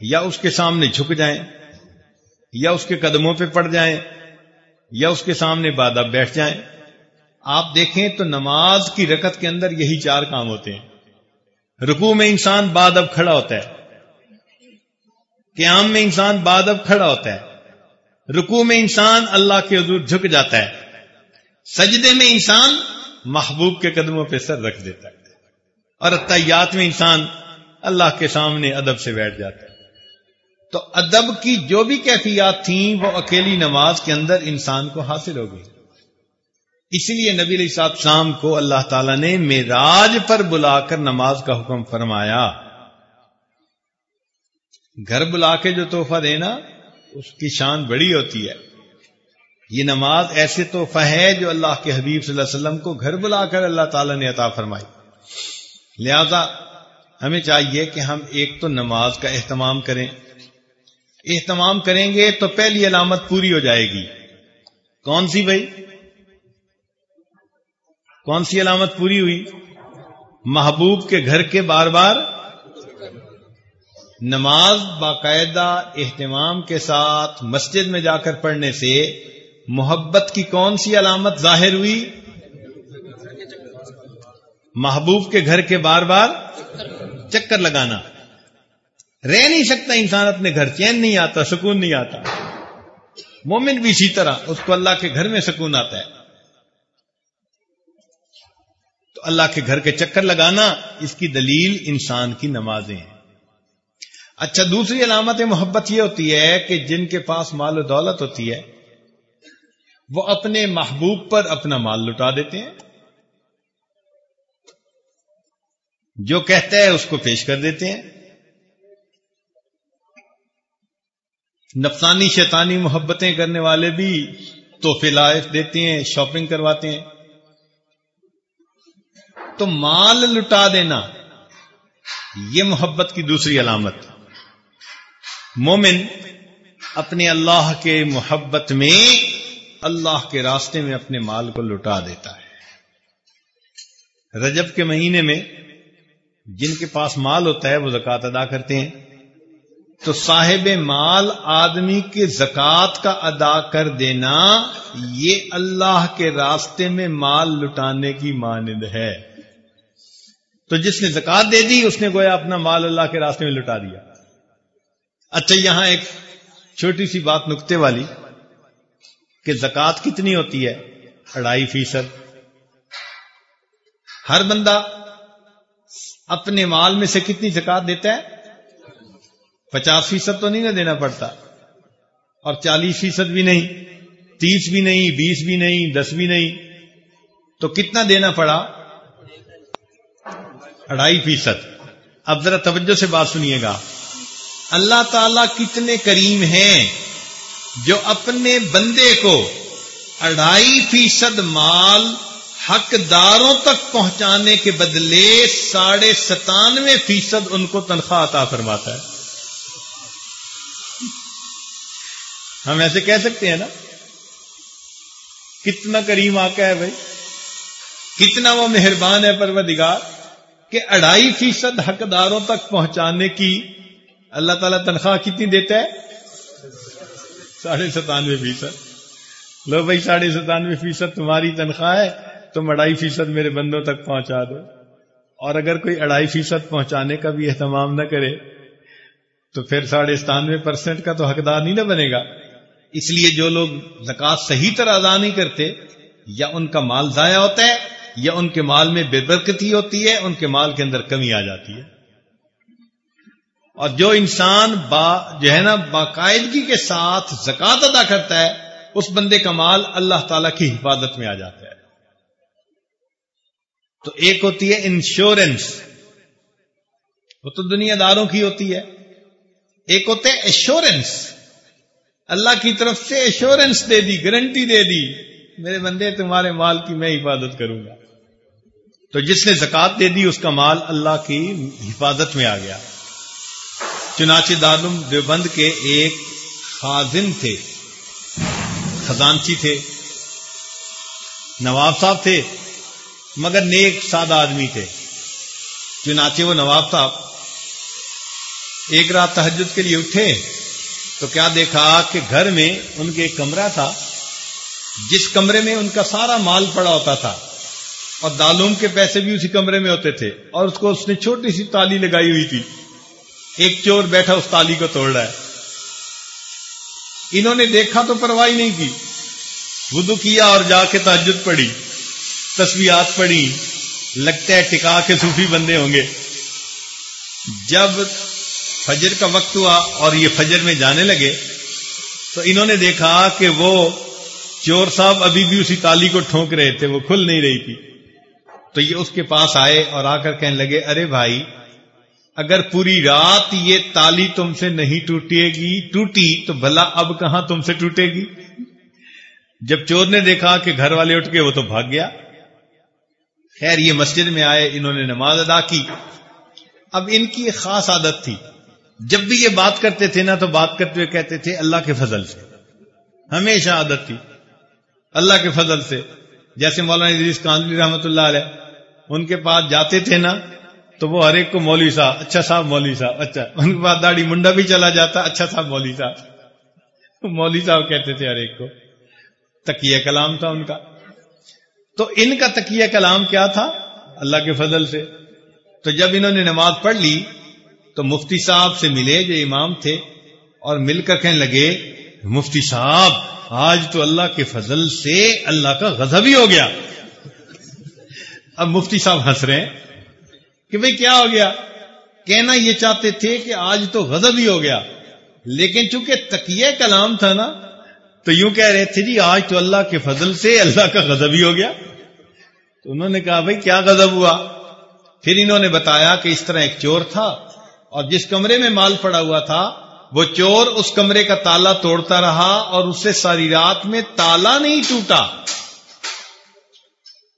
یا اس کے سامنے جھک جائیں، یا اس کے قدموں پہ پڑ جائیں، یا اس کے سامنے بعد اب بیٹھ جائیں۔ آپ دیکھیں تو نماز کی رکت کے اندر یہی چار کام ہوتے ہیں۔ رکوع میں انسان بعد اب کھڑا ہوتا ہے۔ قیام میں انسان بعد اب کھڑا ہوتا ہے۔ رکوع میں انسان اللہ کے حضور جھک جاتا ہے۔ سجدے میں انسان محبوب کے قدموں پہ سر رکھ دیتا ہے۔ اور اتیات میں انسان اللہ کے سامنے ادب سے بیٹھ جاتا ہے۔ تو ادب کی جو بھی کیفیات تھیں وہ اکیلی نماز کے اندر انسان کو حاصل ہو گئی۔ اس لیے نبی علیہ صاحب شام کو اللہ تعالیٰ نے میراج پر بلا کر نماز کا حکم فرمایا۔ گھر بلا کے جو تحفہ دینا، اس کی شان بڑی ہوتی ہے۔ یہ نماز ایسے تحفہ ہے جو اللہ کے حبیب صلی اللہ علیہ وسلم کو گھر بلا کر اللہ تعالیٰ نے عطا فرمائی۔ لہذا ہمیں چاہیے کہ ہم ایک تو نماز کا اہتمام کریں۔ اہتمام کریں گے تو پہلی علامت پوری ہو جائے گی۔ کون سی بھائی؟ کون سی علامت پوری ہوئی؟ محبوب کے گھر کے بار بار نماز باقاعدہ اہتمام کے ساتھ مسجد میں جا کر پڑھنے سے محبت کی کون سی علامت ظاہر ہوئی؟ محبوب کے گھر کے بار بار چکر لگانا۔ رہ نہیں سکتا انسان اپنے گھر چین نہیں آتا، سکون نہیں آتا۔ مومن بھی اسی طرح، اس کو اللہ کے گھر میں سکون آتا ہے۔ اللہ کے گھر کے چکر لگانا اس کی دلیل انسان کی نمازیں ہیں۔ اچھا دوسری علامت محبت یہ ہوتی ہے کہ جن کے پاس مال و دولت ہوتی ہے، وہ اپنے محبوب پر اپنا مال لٹا دیتے ہیں۔ جو کہتا ہے اس کو پیش کر دیتے ہیں۔ نفسانی شیطانی محبتیں کرنے والے بھی تحفے لائف دیتے ہیں، شاپنگ کرواتے ہیں۔ تو مال لٹا دینا، یہ محبت کی دوسری علامت۔ مومن اپنے اللہ کے محبت میں اللہ کے راستے میں اپنے مال کو لٹا دیتا ہے۔ رجب کے مہینے میں جن کے پاس مال ہوتا ہے، وہ زکات ادا کرتے ہیں۔ تو صاحب مال آدمی کے زکات کا ادا کر دینا، یہ اللہ کے راستے میں مال لٹانے کی مانند ہے۔ تو جس نے زکات دے دی، اس نے گویا اپنا مال اللہ کے راستے میں لٹا دیا۔ اچھا یہاں ایک چھوٹی سی بات نقطے والی کہ زکات کتنی ہوتی ہے؟ اڑائی فیصد۔ ہر بندہ اپنے مال میں سے کتنی زکات دیتا ہے؟ پچاس فیصد تو نہیں نہ دینا پڑتا۔ اور چالیس فیصد بھی نہیں، تیس بھی نہیں، بیس بھی نہیں، دس بھی نہیں۔ تو کتنا دینا پڑا؟ اڑائی فیصد۔ اب ذرا توجہ سے بات سنیے گا۔ اللہ تعالی کتنے کریم ہیں جو اپنے بندے کو اڑائی فیصد مال حقداروں تک پہنچانے کے بدلے ساڑھے ستانوے فیصد ان کو تنخواہ عطا فرماتا ہے۔ ہم ایسے کہہ سکتے ہیں نا۔ کتنا کریم آقا ہے بھائی۔ کتنا وہ مہربان ہے پروردگار۔ کہ اڑائی فیصد حقداروں تک پہنچانے کی اللہ تعالیٰ تنخواہ کتنی دیتا ہے؟ ساڑھے ستانوے فیصد۔ لو بھائی، ساڑھے ستانوے فیصد تمہاری تنخواہ ہے، تم اڑائی فیصد میرے بندوں تک پہنچا دو۔ اور اگر کوئی اڑائی فیصد پہنچانے کا بھی اہتمام نہ کرے، تو پھر ساڑھے ستانوے پرسینٹ کا تو حقدار نہیں نہ بنے گا۔ اس لیے جو لوگ زکات صحیح طرح ادا نہیں کرتے، یا ان کا مال ضائع ہوتا ہے یا ان کے مال میں بے برکتی ہوتی ہے، ان کے مال کے اندر کمی آ جاتی ہے۔ اور جو انسان با، جو ہے نا، باقاعدگی کے ساتھ زکات ادا کرتا ہے، اس بندے کا مال اللہ تعالی کی حفاظت میں آ جاتا ہے۔ تو ایک ہوتی ہے انشورنس۔ وہ تو دنیا داروں کی ہوتی ہے۔ ایک ہوتے ہے ایشورنس اللہ کی طرف سے ایشورنس دے دی گارنٹی دے دی۔ میرے بندے، تمہارے مال کی میں حفاظت کروں گا۔ تو جس نے زکات دے دی، اس کا مال اللہ کی حفاظت میں آ گیا۔ چنانچہ دارم دیوبند کے ایک خازن تھے، خزانچی تھے، نواب صاحب تھے، مگر نیک سادہ آدمی تھے۔ چنانچہ وہ نواب صاحب ایک رات تحجد کے لیے اٹھے، تو کیا دیکھا کہ گھر میں ان کے ایک کمرہ تھا، جس کمرے میں ان کا سارا مال پڑا ہوتا تھا۔ اور دالوم کے پیسے بھی اسی کمرے میں ہوتے تھے اور اس کو اس نے چھوٹی سی تالی لگائی ہوئی تھی۔ ایک چور بیٹھا اس تالی کو توڑ رہا ہے۔ انہوں نے دیکھا تو پرواہ نہیں کی۔ وضو کیا اور جا کے تاجد پڑی تصویرات پڑی لگتا ہے ٹکا کے صوفی بندے ہوں گے۔ جب فجر کا وقت ہوا اور یہ فجر میں جانے لگے تو انہوں نے دیکھا کہ وہ چور صاحب ابھی بھی اسی تالی کو ٹھونک رہے تھے، وہ کھل نہیں رہی تھی۔ تو یہ اس کے پاس آئے اور آ کر کہنے لگے، ارے بھائی، اگر پوری رات یہ تالی تم سے نہیں ٹوٹے گی، ٹوٹی تو بھلا اب کہاں تم سے ٹوٹے گی? جب چور نے دیکھا کہ گھر والے اٹھ کے وہ تو بھاگ گیا۔ خیر، یہ مسجد میں آئے، انہوں نے نماز ادا کی۔ اب ان کی ایک خاص عادت تھی۔ جب بھی یہ بات کرتے تھے نا، تو بات کرتے ہوئے کہتے تھے، اللہ کے فضل سے۔ ہمیشہ عادت تھی۔ اللہ کے فضل سے۔ جیسے مولانا ادریس کاندلی رحمت اللہ علیہ ان کے پاس جاتے تھے نا، تو وہ ہر ایک کو مولوی صاحب اچھا صاحب مولوی صاحب اچھا۔ ان کے پاس داڑھی منڈا بھی چلا جاتا اچھا صاحب مولوی صاحب۔ مولوی صاحب کہتے تھے ہر ایک کو تکیہ کلام تھا ان کا۔ تو ان کا تکیہ کلام کیا تھا؟ اللہ کے فضل سے۔ تو جب انہوں نے نماز پڑھ لی، تو مفتی صاحب سے ملے جو امام تھے، اور مل کر کہنے لگے، مفتی صاحب، آج تو اللہ کے فضل سے اللہ کا غضب ہی ہو گیا۔ اب مفتی صاحب ہنس رہے ہیں کہ بھئی کیا ہو گیا؟ کہنا یہ چاہتے تھے کہ آج تو غضب ہی ہو گیا۔ لیکن چونکہ تکیہ کلام تھا نا، تو یوں کہہ رہے تھے جی آج تو اللہ کے فضل سے اللہ کا غضب ہی ہو گیا۔ تو انہوں نے کہا بھائی کیا غضب ہوا؟ پھر انہوں نے بتایا کہ اس طرح ایک چور تھا اور جس کمرے میں مال پڑا ہوا تھا، وہ چور اس کمرے کا تالا توڑتا رہا اور اس سے ساری رات میں تالا نہیں ٹوٹا۔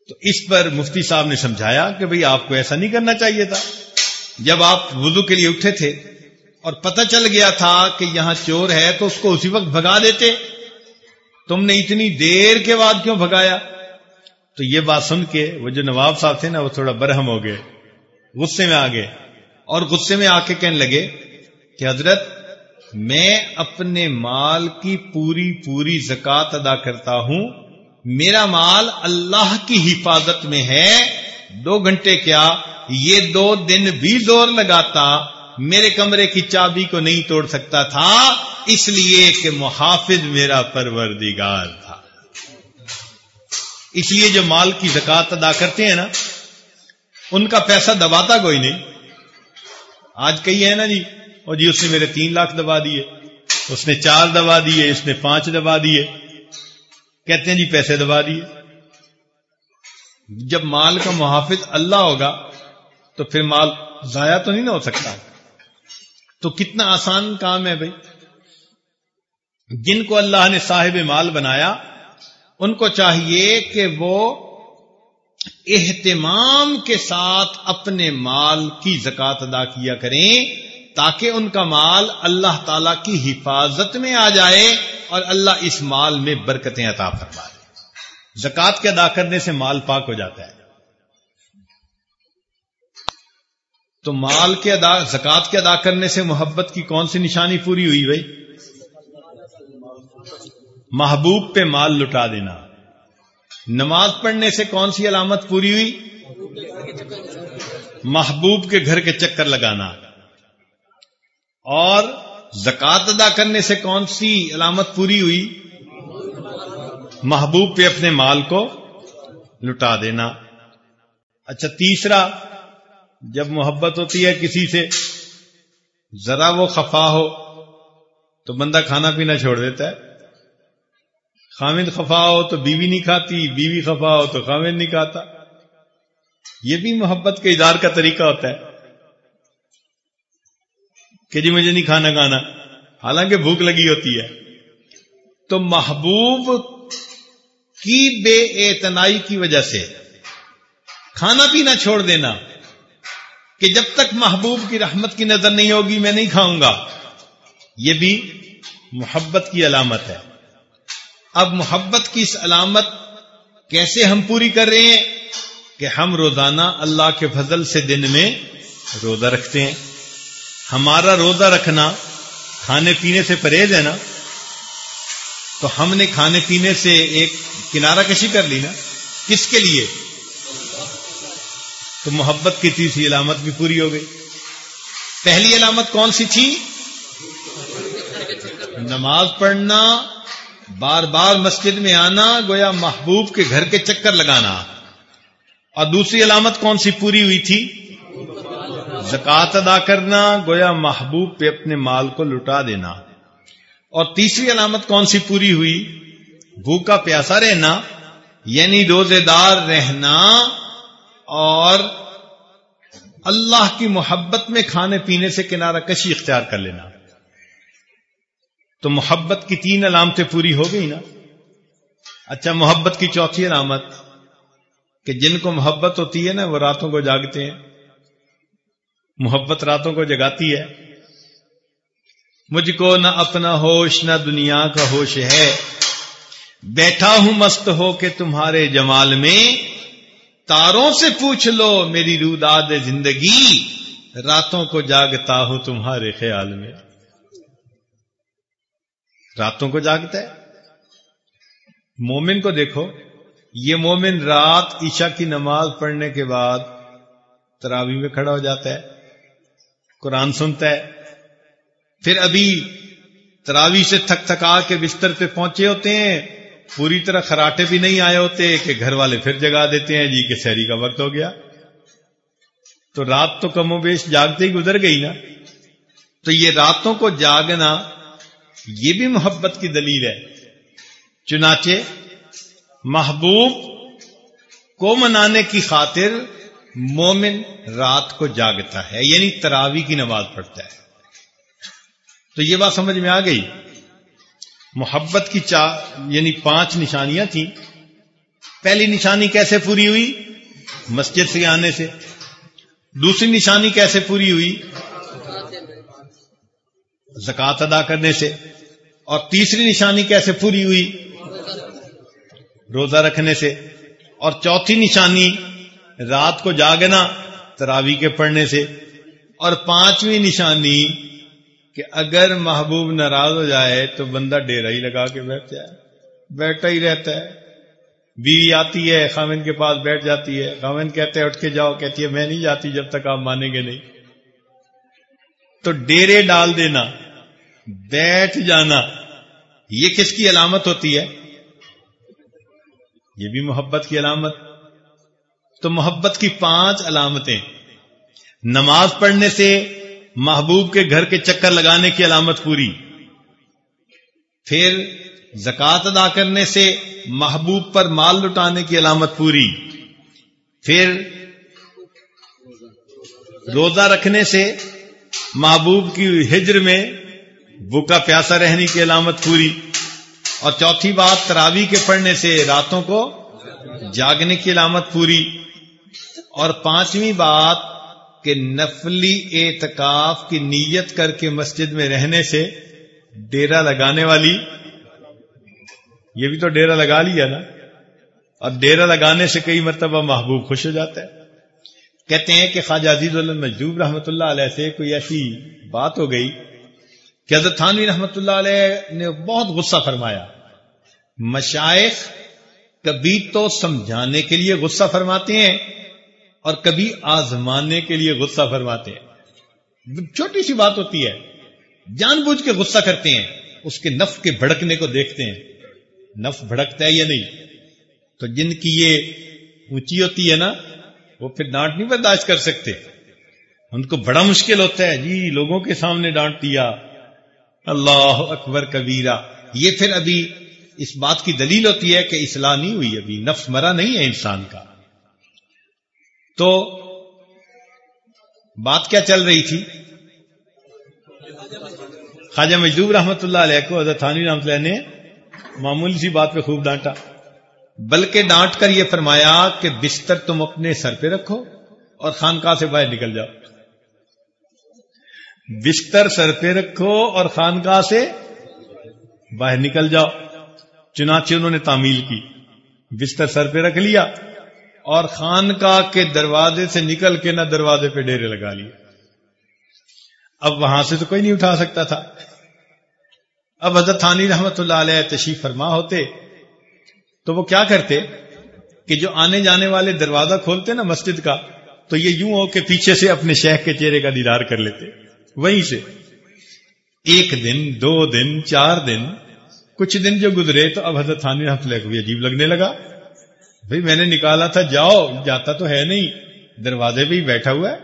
تو اس پر مفتی صاحب نے سمجھایا کہ بھئی آپ کو ایسا نہیں کرنا چاہیے تھا۔ جب آپ وضو کے لیے اٹھے تھے اور پتہ چل گیا تھا کہ یہاں چور ہے تو اس کو اسی وقت بھگا دیتے۔ تم نے اتنی دیر کے بعد کیوں بھگایا؟ تو یہ بات سن کے وہ جو نواب صاحب تھے نا وہ تھوڑا برہم ہو گئے، غصے میں آ گئے اور غصے میں آ کے کہنے لگے کہ حضرت، میں اپنے مال کی پوری پوری زکات ادا کرتا ہوں میرا مال اللہ کی حفاظت میں ہے۔ دو گھنٹے کیا یہ دو دن بھی زور لگاتا، میرے کمرے کی چابی کو نہیں توڑ سکتا تھا، اس لیے کہ محافظ میرا پروردگار تھا۔ اس لیے جو مال کی زکات ادا کرتے ہیں نا، ان کا پیسہ دباتا کوئی نہیں۔ آج کئی ہے نا جی اور جی اس نے میرے تین لاکھ دبا دیے، اس نے چار دبا دیے، اس نے پانچ دبا دیے۔ کہتے ہیں جی پیسے دبا دیے۔ جب مال کا محافظ اللہ ہوگا تو پھر مال ضائع تو نہیں نہ ہو سکتا۔ تو کتنا آسان کام ہے بھائی۔ جن کو اللہ نے صاحب مال بنایا، ان کو چاہیے کہ وہ اہتمام کے ساتھ اپنے مال کی زکات ادا کیا کریں۔ تاکہ ان کا مال اللہ تعالی کی حفاظت میں آ جائے اور اللہ اس مال میں برکتیں عطا فرما دے زکات کے ادا کرنے سے مال پاک ہو جاتا ہے۔ تو مال کے ادا زکات کے ادا کرنے سے محبت کی کون سی نشانی پوری ہوئی بھائی؟ محبوب پہ مال لٹا دینا۔ نماز پڑھنے سے کون سی علامت پوری ہوئی؟ محبوب کے گھر کے چکر لگانا۔ اور زکات ادا کرنے سے کون سی علامت پوری ہوئی؟ محبوب پہ اپنے مال کو لٹا دینا۔ اچھا تیسرا، جب محبت ہوتی ہے کسی سے، ذرا وہ خفا ہو تو بندہ کھانا پینا چھوڑ دیتا ہے۔ خامد خفا ہو تو بیوی نہیں کھاتی، بیوی خفا ہو تو خامد نہیں کھاتا۔ یہ بھی محبت کے ادار کا طریقہ ہوتا ہے۔ کہ جی مجھے نہیں کھانا کھانا۔ حالانکہ بھوک لگی ہوتی ہے۔ تو محبوب کی بے اعتنائی کی وجہ سے کھانا پینا چھوڑ دینا کہ جب تک محبوب کی رحمت کی نظر نہیں ہوگی میں نہیں کھاؤں گا۔ یہ بھی محبت کی علامت ہے۔ اب محبت کی اس علامت کیسے ہم پوری کر رہے ہیں کہ ہم روزانہ اللہ کے فضل سے دن میں روزہ رکھتے ہیں۔ ہمارا روزہ رکھنا کھانے پینے سے پرہیز ہے نا؟ تو ہم نے کھانے پینے سے ایک کنارہ کشی کر لی نا؟ کس کے لیے؟ تو محبت کی تیسری علامت بھی پوری ہو گئی۔ پہلی علامت کون سی تھی؟ نماز پڑھنا، بار بار مسجد میں آنا، گویا محبوب کے گھر کے چکر لگانا۔ اور دوسری علامت کون سی پوری ہوئی تھی؟ زکات ادا کرنا، گویا محبوب پہ اپنے مال کو لٹا دینا۔ اور تیسری علامت کون سی پوری ہوئی؟ بھوکا پیاسا رہنا یعنی روزے دار رہنا اور اللہ کی محبت میں کھانے پینے سے کنارہ کشی اختیار کر لینا۔ تو محبت کی تین علامتیں پوری ہو گئی نا۔ اچھا محبت کی چوتھی علامت، کہ جن کو محبت ہوتی ہے نا، وہ راتوں کو جاگتے ہیں۔ محبت راتوں کو جگاتی ہے۔ مجھ کو نہ اپنا ہوش، نہ دنیا کا ہوش ہے۔ بیٹھا ہوں مست ہو کہ تمہارے جمال میں۔ تاروں سے پوچھ لو میری روداد زندگی۔ راتوں کو جاگتا ہوں تمہارے خیال میں۔ راتوں کو جاگتا ہے۔ مومن کو دیکھو، یہ مومن رات عشاء کی نماز پڑھنے کے بعد تراوی میں کھڑا ہو جاتا ہے۔ قرآن سنتا ہے۔ پھر ابھی تراوی سے تھک تھکا کے بستر پہ پہنچے ہوتے ہیں۔ پوری طرح خراٹے بھی نہیں آئے ہوتے کہ گھر والے پھر جگا دیتے ہیں۔ جی کہ سحری کا وقت ہو گیا۔ تو رات تو کم و بیش جاگتے ہی گزر گئی نا۔ تو یہ راتوں کو جاگنا یہ بھی محبت کی دلیل ہے۔ چنانچہ محبوب کو منانے کی خاطر مومن رات کو جاگتا ہے یعنی تراوی کی نماز پڑھتا ہے۔ تو یہ بات سمجھ میں آ گئی؟ محبت کی چار یعنی پانچ نشانیاں تھیں۔ پہلی نشانی کیسے پوری ہوئی؟ مسجد سے آنے سے۔ دوسری نشانی کیسے پوری ہوئی؟ زکات ادا کرنے سے۔ اور تیسری نشانی کیسے پوری ہوئی؟ روزہ رکھنے سے۔ اور چوتھی نشانی رات کو جاگنا تراوی کے پڑھنے سے۔ اور پانچویں نشانی کہ اگر محبوب ناراض ہو جائے تو بندہ ڈیرا ہی لگا کے بیٹھ جائے۔ بیٹھا ہی رہتا ہے۔ بیوی آتی ہے خامن کے پاس بیٹھ جاتی ہے۔ خامن کہتے ہیں، اٹھ کے جاؤ، کہتی ہے، میں نہیں جاتی جب تک آپ مانیں گے نہیں۔ تو ڈیرے ڈال دینا، بیٹھ جانا، یہ کس کی علامت ہوتی ہے؟ یہ بھی محبت کی علامت۔ تو محبت کی پانچ علامتیں۔ نماز پڑھنے سے محبوب کے گھر کے چکر لگانے کی علامت پوری۔ پھر زکات ادا کرنے سے محبوب پر مال لٹانے کی علامت پوری۔ پھر روزہ رکھنے سے محبوب کی ہجر میں بھوکا پیاسا رہنے کی علامت پوری۔ اور چوتھی بات تراوی کے پڑھنے سے راتوں کو جاگنے کی علامت پوری۔ اور پانچویں بات کہ نفلی اعتکاف کی نیت کر کے مسجد میں رہنے سے ڈیرا لگانے والی، یہ بھی تو ڈیرا لگا لیا نا۔ اور ڈیرا لگانے سے کئی مرتبہ محبوب خوش ہو جاتا ہے۔ کہتے ہیں کہ خواجہ عزیز اللہ مجدوب رحمۃ اللہ علیہ سے کوئی ایسی بات ہو گئی کہ حضرت تھانوی رحمت اللہ علیہ نے بہت غصہ فرمایا۔ مشائق کبھی تو سمجھانے کے لیے غصہ فرماتے ہیں اور کبھی آزمانے کے لیے غصہ فرماتے ہیں۔ چھوٹی سی بات ہوتی ہے، جان بوجھ کے غصہ کرتے ہیں، اس کے نف کے بھڑکنے کو دیکھتے ہیں۔ نف بھڑکتا ہے یا نہیں؟ تو جن کی یہ اونچی ہوتی ہے نا، وہ پھر ڈانٹ نہیں برداشت کر سکتے۔ ان کو بڑا مشکل ہوتا ہے جی لوگوں کے سامنے ڈانٹ دیا اللہ اکبر کبیرہ۔ یہ پھر ابھی اس بات کی دلیل ہوتی ہے کہ اصلاح نہیں ہوئی، ابھی نفس مرا نہیں ہے انسان کا۔ تو بات کیا چل رہی تھی؟ خواجہ مجدور رحمت اللہ علیہ کو، حضرت تھانی رحمت اللہ نے معمولی سی بات پہ خوب ڈانٹا۔ بلکہ ڈانٹ کر یہ فرمایا کہ بستر تم اپنے سر پہ رکھو اور خانقاہ سے باہر نکل جاؤ۔ بستر سر پہ رکھو اور خانقاہ سے باہر نکل جاؤ۔ چنانچہ انہوں نے تعمیل کی۔ بستر سر پہ رکھ لیا۔ اور خانقاہ کے دروازے سے نکل کے نہ دروازے پہ ڈیرے لگا لیے۔ اب وہاں سے تو کوئی نہیں اٹھا سکتا تھا۔ اب حضرت تھانی رحمت اللہ علیہ تشریف فرما ہوتے تو وہ کیا کرتے کہ جو آنے جانے والے دروازہ کھولتے نا مسجد کا، تو یہ یوں ہو کہ پیچھے سے اپنے شیخ کے چہرے کا دیدار کر لیتے۔ وہیں سے۔ ایک دن، دو دن، چار دن، کچھ دن جو گزرے تو اب حضرت تھانی رحمت اللہ کو بھی عجیب لگنے لگا۔ بھئی میں نے نکالا تھا، جاؤ، جاتا تو ہے نہیں۔ دروازے پہ ہی بیٹھا ہوا ہے۔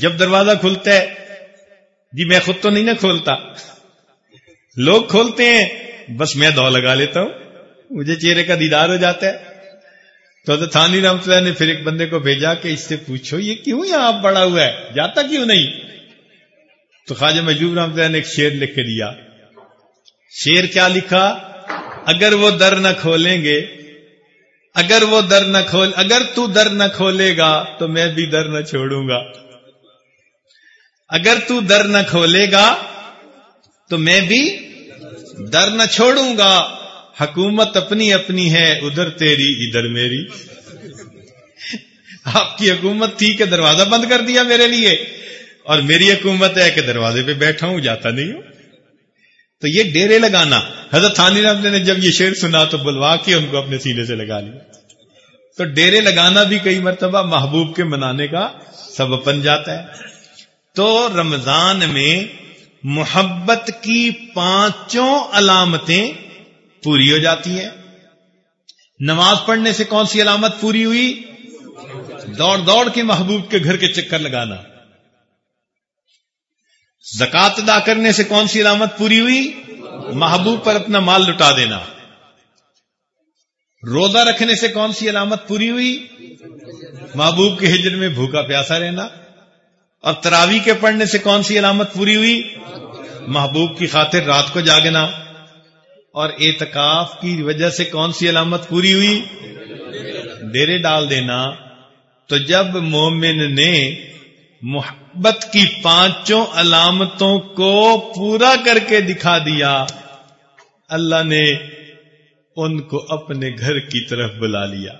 جب دروازہ کھلتا ہے جی میں خود تو نہیں نہ کھولتا۔ لوگ کھولتے ہیں، بس میں دو لگا لیتا ہوں۔ مجھے چہرے کا دیدار ہو جاتا ہے۔ تو تھانی رحمت اللہ نے پھر ایک بندے کو بھیجا کہ اس سے پوچھو، یہ کیوں یہاں بڑا ہوا ہے؟ جاتا کیوں نہیں؟ تو خواجہ محجوب رحمت اللہ نے ایک شیر لکھ کے دیا۔ شیر کیا لکھا؟ اگر وہ در نہ کھولیں گے اگر وہ در نہ کھول اگر تو در نہ کھولے گا تو میں بھی در نہ چھوڑوں گا۔ اگر تو در نہ کھولے گا تو میں بھی در نہ چھوڑوں گا۔ حکومت اپنی اپنی ہے، ادھر تیری، ادھر میری۔ آپ کی حکومت تھی کہ دروازہ بند کر دیا میرے لیے؟ اور میری حکومت ہے کہ دروازے پہ بیٹھا ہوں، جاتا نہیں ہوں۔ تو یہ ڈیرے لگانا۔ حضرت ثانی رحمت جی نے جب یہ شعر سنا تو بلوا کے ان کو اپنے سینے سے لگا لیا۔ تو ڈیرے لگانا بھی کئی مرتبہ محبوب کے منانے کا سبب بن جاتا ہے۔ تو رمضان میں محبت کی پانچوں علامتیں پوری ہو جاتی ہے نماز پڑھنے سے کون سی علامت پوری ہوئی؟ دوڑ دوڑ کے محبوب کے گھر کے چکر لگانا۔ زکات ادا کرنے سے کون سی علامت پوری ہوئی؟ محبوب پر اپنا مال لٹا دینا۔ روزہ رکھنے سے کون سی علامت پوری ہوئی؟ محبوب کے ہجر میں بھوکا پیاسا رہنا۔ اور تراوی کے پڑھنے سے کون سی علامت پوری ہوئی؟ محبوب کی خاطر رات کو جاگنا۔ اور اعتکاف کی وجہ سے کون سی علامت پوری ہوئی؟ ڈیرے ڈال دینا۔ تو جب مومن نے محبت کی پانچوں علامتوں کو پورا کر کے دکھا دیا۔ اللہ نے ان کو اپنے گھر کی طرف بلا لیا۔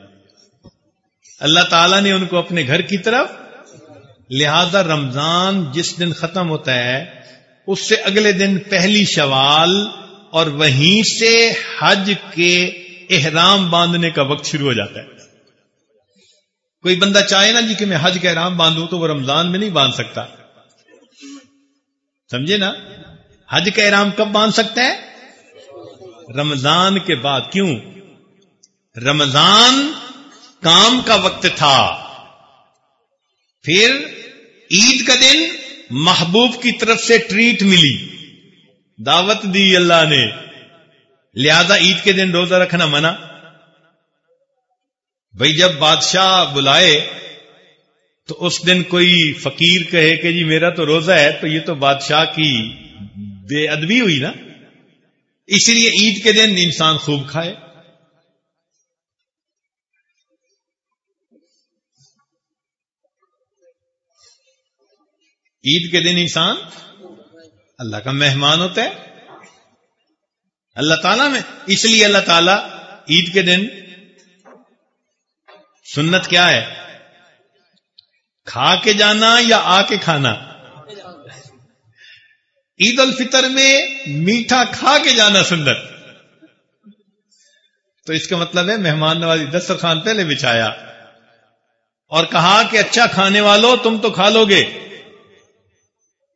اللہ تعالی نے ان کو اپنے گھر کی طرف۔ لہذا رمضان جس دن ختم ہوتا ہے، اس سے اگلے دن پہلی شوال اور وہیں سے حج کے احرام باندھنے کا وقت شروع ہو جاتا ہے۔ کوئی بندہ چاہے نا جی کہ میں حج کا احرام باندھوں تو وہ رمضان میں نہیں باندھ سکتا۔ سمجھے نا؟ حج کا احرام کب باندھ سکتا ہے رمضان کے بعد۔ کیوں؟ رمضان کام کا وقت تھا۔ پھر عید کا دن محبوب کی طرف سے ٹریٹ ملی۔ دعوت دی اللہ نے۔ لہذا عید کے دن روزہ رکھنا منع۔ بھائی جب بادشاہ بلائے تو اس دن کوئی فقیر کہے کہ جی میرا تو روزہ ہے تو یہ تو بادشاہ کی بے ادبی ہوئی نا؟ اس لیے عید کے دن انسان خوب کھائے۔ عید کے دن انسان اللہ کا مہمان ہوتا ہے۔ اللہ تعالیٰ میں، اس لیے اللہ تعالیٰ عید کے دن سنت کیا ہے؟ کھا کے جانا یا آ کے کھانا؟ عید الفطر میں میٹھا کھا کے جانا سنت۔ تو اس کا مطلب ہے مہمان نوازی دسترخوان پہلے بچھایا۔ اور کہا کہ اچھا کھانے والوں تم تو کھا لو گے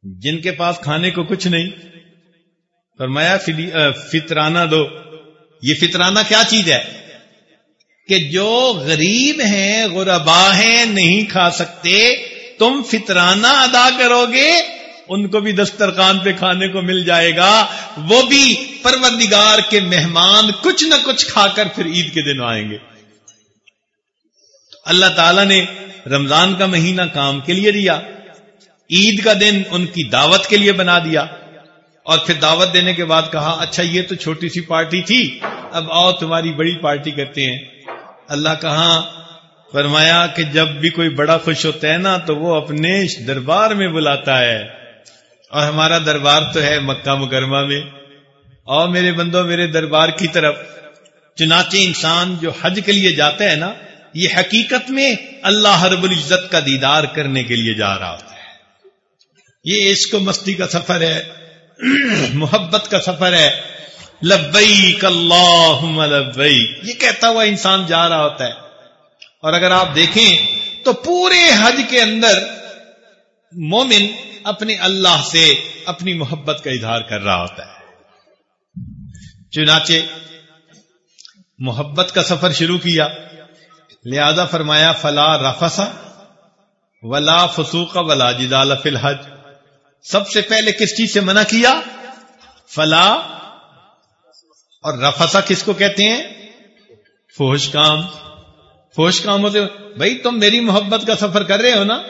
جن کے پاس کھانے کو کچھ نہیں، فرمایا فطرانہ دو۔ یہ فطرانہ کیا چیز ہے؟ کہ جو غریب ہیں، غربا ہیں، نہیں کھا سکتے، تم فطرانہ ادا کرو گے، ان کو بھی دسترخوان پہ کھانے کو مل جائے گا، وہ بھی پروردگار کے مہمان کچھ نہ کچھ کھا کر پھر عید کے دن آئیں گے۔ اللہ تعالی نے رمضان کا مہینہ کام کے لیے دیا، عید کا دن ان کی دعوت کے لیے بنا دیا۔ اور پھر دعوت دینے کے بعد کہا اچھا یہ تو چھوٹی سی پارٹی تھی، اب آؤ تمہاری بڑی پارٹی کرتے ہیں۔ اللہ کہاں فرمایا کہ جب بھی کوئی بڑا خوش ہوتا ہے نا تو وہ اپنے دربار میں بلاتا ہے۔ اور ہمارا دربار تو ہے مکہ مکرمہ میں۔ اور میرے بندوں میرے دربار کی طرف چنانچہ انسان جو حج کے لیے جاتا ہے نا، یہ حقیقت میں اللہ رب العزت کا دیدار کرنے کے لیے جا رہا ہوتا ہے۔ یہ عشق و مستی کا سفر ہے، محبت کا سفر ہے۔ لبیک اللہ لبیک۔ یہ کہتا ہوا انسان جا رہا ہوتا ہے۔ اور اگر آپ دیکھیں تو پورے حج کے اندر مومن اپنے اللہ سے اپنی محبت کا اظہار کر رہا ہوتا ہے۔ چنانچہ محبت کا سفر شروع کیا۔ لہذا فرمایا، فلا رفسا ولا فسوق ولا جدال فی الحج۔ سب سے پہلے کس چیز سے منع کیا؟ فلا اور رفسا کس کو کہتے ہیں؟ فوش کام. فوش کام ہوتے بھائی تم میری محبت کا سفر کر رہے ہو نا؟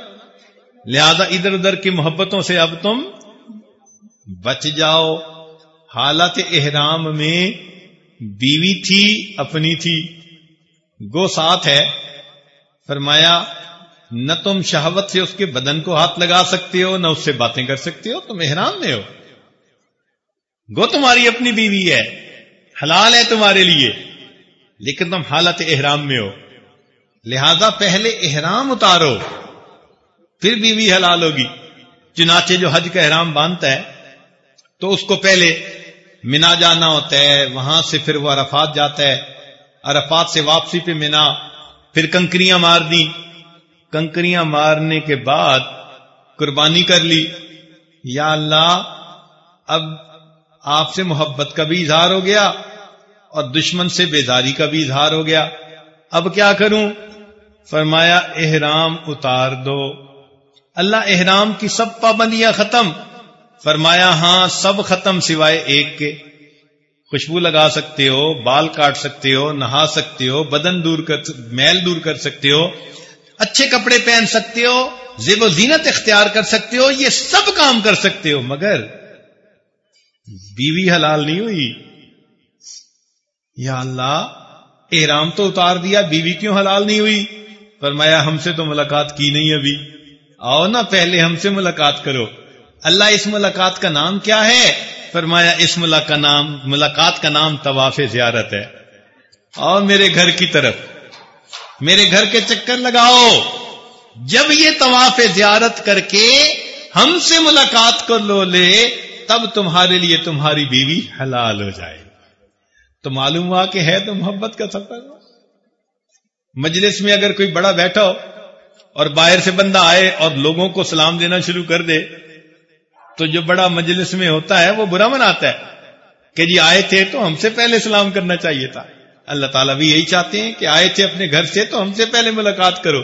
لہذا ادھر ادھر کی محبتوں سے اب تم بچ جاؤ. حالت احرام میں بیوی تھی، اپنی تھی. گو ساتھ ہے. فرمایا، نہ تم شہوت سے اس کے بدن کو ہاتھ لگا سکتے ہو، نہ اس سے باتیں کر سکتے ہو، تم احرام میں ہو. گو تمہاری اپنی بیوی ہے. حلال ہے تمہارے لیے، لیکن تم حالت احرام میں ہو۔ لہذا پہلے احرام اتارو، پھر بیوی حلال ہوگی۔ چنانچہ جو حج کا احرام باندھتا ہے، تو اس کو پہلے منا جانا ہوتا ہے، وہاں سے پھر وہ عرفات جاتا ہے۔ عرفات سے واپسی پہ منا پھر کنکریاں مار دی کنکریاں مارنے کے بعد قربانی کر لی۔ یا اللہ، اب آپ سے محبت کا بھی اظہار ہو گیا اور دشمن سے بیزاری کا بھی اظہار ہو گیا۔ اب کیا کروں؟ فرمایا، احرام اتار دو۔ اللہ احرام کی سب پابندیاں ختم۔ فرمایا ہاں سب ختم سوائے ایک کے۔ خوشبو لگا سکتے ہو، بال کاٹ سکتے ہو، نہا سکتے ہو، بدن دور کر، میل دور کر سکتے ہو، اچھے کپڑے پہن سکتے ہو، زیب و زینت اختیار کر سکتے ہو، یہ سب کام کر سکتے ہو، مگر بیوی حلال نہیں ہوئی؟ یا اللہ، احرام تو اتار دیا، بیوی کیوں حلال نہیں ہوئی؟ فرمایا، ہم سے تو ملاقات کی نہیں ابھی۔ آؤ نا پہلے ہم سے ملاقات کرو۔ اللہ، اس ملاقات کا نام کیا ہے؟ فرمایا، اس ملاقات کا نام، ملاقات کا نام طواف زیارت ہے۔ اور میرے گھر کی طرف۔ میرے گھر کے چکر لگاؤ۔ جب یہ طواف زیارت کر کے ہم سے ملاقات کر لو لے تب تمہارے لیے تمہاری بیوی حلال ہو جائے تو معلوم ہوا کہ ہے تو محبت کا سفر۔ مجلس میں اگر کوئی بڑا بیٹھا ہو اور باہر سے بندہ آئے اور لوگوں کو سلام دینا شروع کر دے، تو جو بڑا مجلس میں ہوتا ہے وہ برا مناتا ہے کہ جی آئے تھے تو ہم سے پہلے سلام کرنا چاہیے تھا۔ اللہ تعالیٰ بھی یہی چاہتے ہیں کہ آئے تھے اپنے گھر سے تو ہم سے پہلے ملاقات کرو،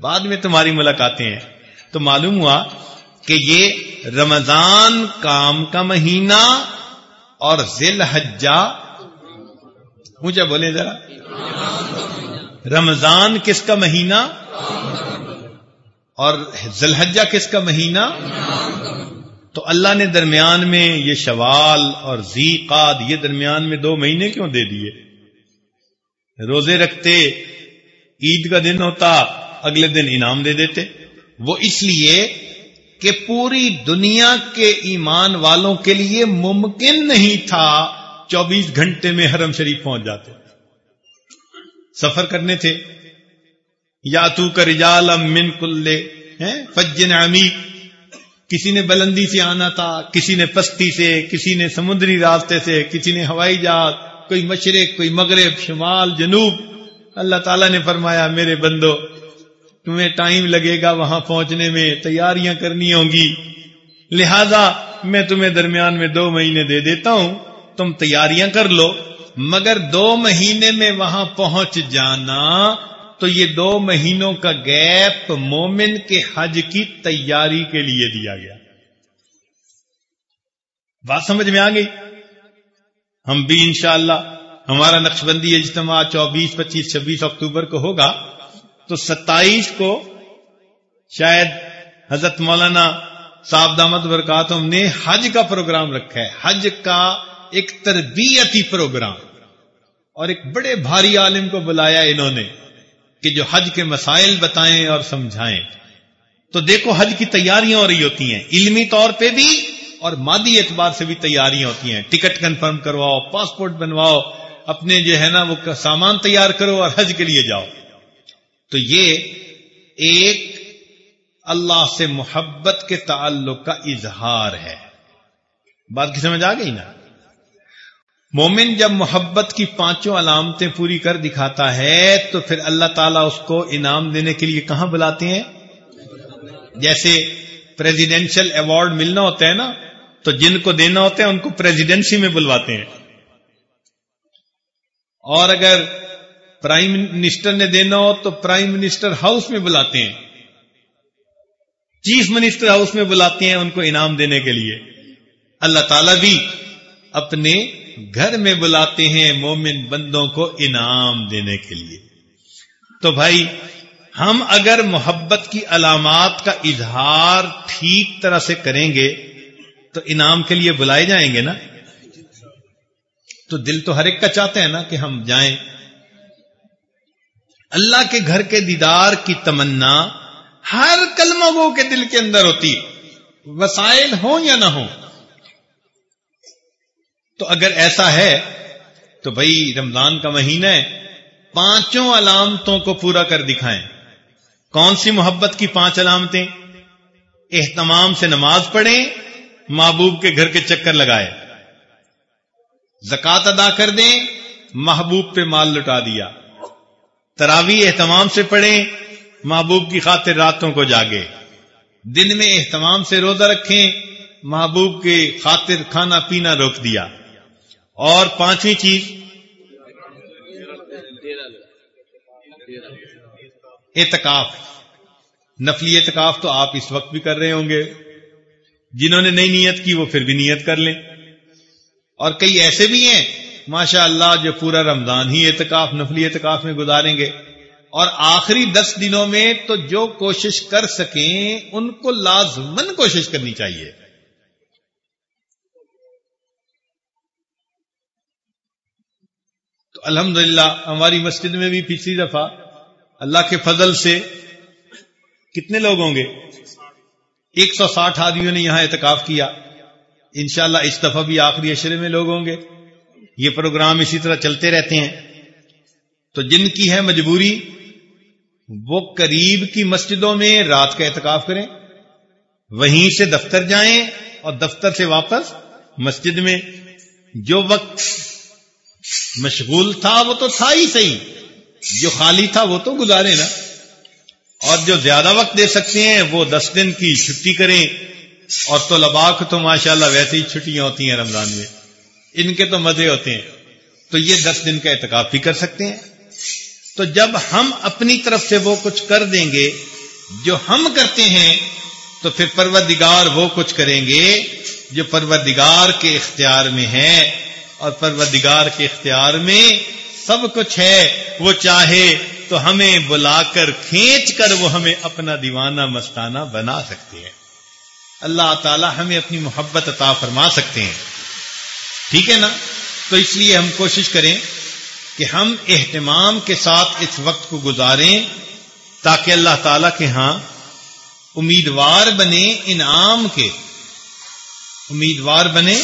بعد میں تمہاری ملاقاتیں ہیں۔ تو معلوم ہوا کہ یہ رمضان کام کا مہینہ اور ذیل حجا مجھے بولے ذرا۔ رمضان کس کا مہینہ اور ذلحجہ کس کا مہینہ؟ تو اللہ نے درمیان میں یہ شوال اور زی قاد یہ درمیان میں دو مہینے کیوں دے دیے؟ روزے رکھتے، عید کا دن ہوتا، اگلے دن انعام دے دیتے۔ وہ اس لیے کہ پوری دنیا کے ایمان والوں کے لیے ممکن نہیں تھا چوبیس گھنٹے میں حرم شریف پہنچ جاتے۔ سفر کرنے تھے۔ یا تو کر رجال من کلے فجن عمیق کسی نے بلندی سے آنا تھا، کسی نے پستی سے، کسی نے سمندری راستے سے، کسی نے ہوائی جہاز، کوئی مشرق، کوئی مغرب، شمال، جنوب۔ اللہ تعالیٰ نے فرمایا، میرے بندو تمہیں ٹائم لگے گا وہاں پہنچنے میں، تیاریاں کرنی ہوں گی۔ لہذا میں تمہیں درمیان میں دو مہینے دے دیتا ہوں۔ تم تیاریاں کر لو، مگر دو مہینے میں وہاں پہنچ جانا۔ تو یہ دو مہینوں کا گیپ مومن کے حج کی تیاری کے لیے دیا گیا۔ بات سمجھ میں آ گئی؟ ہم بھی انشاءاللہ، ہمارا نقش بندی اجتماع چوبیس، پچیس، چھبیس اکتوبر کو ہوگا۔ تو ستائیس کو شاید حضرت مولانا صاحب دامت برکاتم نے حج کا پروگرام رکھا ہے۔ حج کا ایک تربیتی پروگرام۔ اور ایک بڑے بھاری عالم کو بلایا انہوں نے کہ جو حج کے مسائل بتائیں اور سمجھائیں۔ تو دیکھو حج کی تیاریاں ہو رہی ہوتی ہیں۔ علمی طور پہ بھی اور مادی اعتبار سے بھی تیاریاں ہوتی ہیں۔ ٹکٹ کنفرم کرواؤ، پاسپورٹ بنواؤ، اپنے جو ہے نا وہ سامان تیار کرو اور حج کے لیے جاؤ۔ تو یہ ایک اللہ سے محبت کے تعلق کا اظہار ہے۔ بات کی سمجھ آ گئی نا؟ مومن جب محبت کی پانچوں علامتیں پوری کر دکھاتا ہے تو پھر اللہ تعالیٰ اس کو انعام دینے کے لیے کہاں بلاتے ہیں؟ جیسے پریزیڈینشل ایوارڈ ملنا ہوتا ہے نا، تو جن کو دینا ہوتا ہے ان کو پریزیڈنسی میں بلواتے ہیں۔ اور اگر پرائم منسٹر نے دینا ہو تو پرائم منسٹر ہاؤس میں بلاتے ہیں۔ چیف منسٹر ہاؤس میں بلاتے ہیں ان کو انعام دینے کے لیے۔ اللہ تعالی بھی اپنے گھر میں بلاتے ہیں مومن بندوں کو انعام دینے کے لیے۔ تو بھائی، ہم اگر محبت کی علامات کا اظہار ٹھیک طرح سے کریں گے تو انعام کے لیے بلائے جائیں گے نا؟ تو دل تو ہر ایک کا چاہتے ہیں نا کہ ہم جائیں۔ اللہ کے گھر کے دیدار کی تمنا ہر کلمہ کے دل کے اندر ہوتی وسائل ہوں یا نہ ہوں؟ تو اگر ایسا ہے، تو بھائی رمضان کا مہینہ ہے، پانچوں علامتوں کو پورا کر دکھائیں۔ کون سی محبت کی پانچ علامتیں؟ اہتمام سے نماز پڑھیں، محبوب کے گھر کے چکر لگائے زکات ادا کر دیں، محبوب پہ مال لٹا دیا۔ تراوی احتمام سے پڑھیں، محبوب کی خاطر راتوں کو جاگے دن میں احتمام سے روزہ رکھیں، محبوب کے خاطر کھانا پینا روک دیا۔ اور پانچویں چیز، اعتکاف۔ نفلی اعتکاف تو آپ اس وقت بھی کر رہے ہوں گے۔ جنہوں نے نئی نیت کی وہ پھر بھی نیت کر لیں۔ اور کئی ایسے بھی ہیں ماشاء اللہ جو پورا رمضان ہی اعتکاف، نفلی اعتکاف میں گزاریں گے۔ اور آخری دس دنوں میں تو جو کوشش کر سکیں، ان کو لازمن کوشش کرنی چاہیے۔ تو الحمدللہ، ہماری مسجد میں بھی پچھلی دفعہ اللہ کے فضل سے کتنے لوگ ہوں گے؟ ایک سو ساٹھ آدمیوں نے یہاں اعتکاف کیا۔ انشاءاللہ اس دفعہ بھی آخری اشرے میں لوگ ہوں گے۔ یہ پروگرام اسی طرح چلتے رہتے ہیں۔ تو جن کی ہے مجبوری، وہ قریب کی مسجدوں میں رات کا اعتکاف کریں، وہیں سے دفتر جائیں اور دفتر سے واپس مسجد میں۔ جو وقت مشغول تھا، وہ تو تھا ہی صحیح۔ جو خالی تھا، وہ تو گزارے نا۔ اور جو زیادہ وقت دے سکتے ہیں، وہ دس دن کی چھٹی کریں۔ اور تو لباک تو ماشاءاللہ ویسے ہی چھٹیاں ہوتی ہیں رمضان میں۔ ان کے تو مزے ہوتے ہیں۔ تو یہ دس دن کا اعتکاف بھی کر سکتے ہیں۔ تو جب ہم اپنی طرف سے وہ کچھ کر دیں گے، جو ہم کرتے ہیں، تو پھر پروردگار وہ کچھ کریں گے جو پروردگار کے اختیار میں ہے۔ اور پروردگار کے اختیار میں سب کچھ ہے۔ وہ چاہے تو ہمیں بلا کر کھینچ کر وہ ہمیں اپنا دیوانہ مستانہ بنا سکتے ہیں۔ اللہ تعالی ہمیں اپنی محبت عطا فرما سکتے ہیں۔ ٹھیک ہے نا؟ تو اس لیے ہم کوشش کریں کہ ہم اہتمام کے ساتھ اس وقت کو گزاریں تاکہ اللہ تعالی کے ہاں امیدوار بنے انعام کے، امیدوار بنے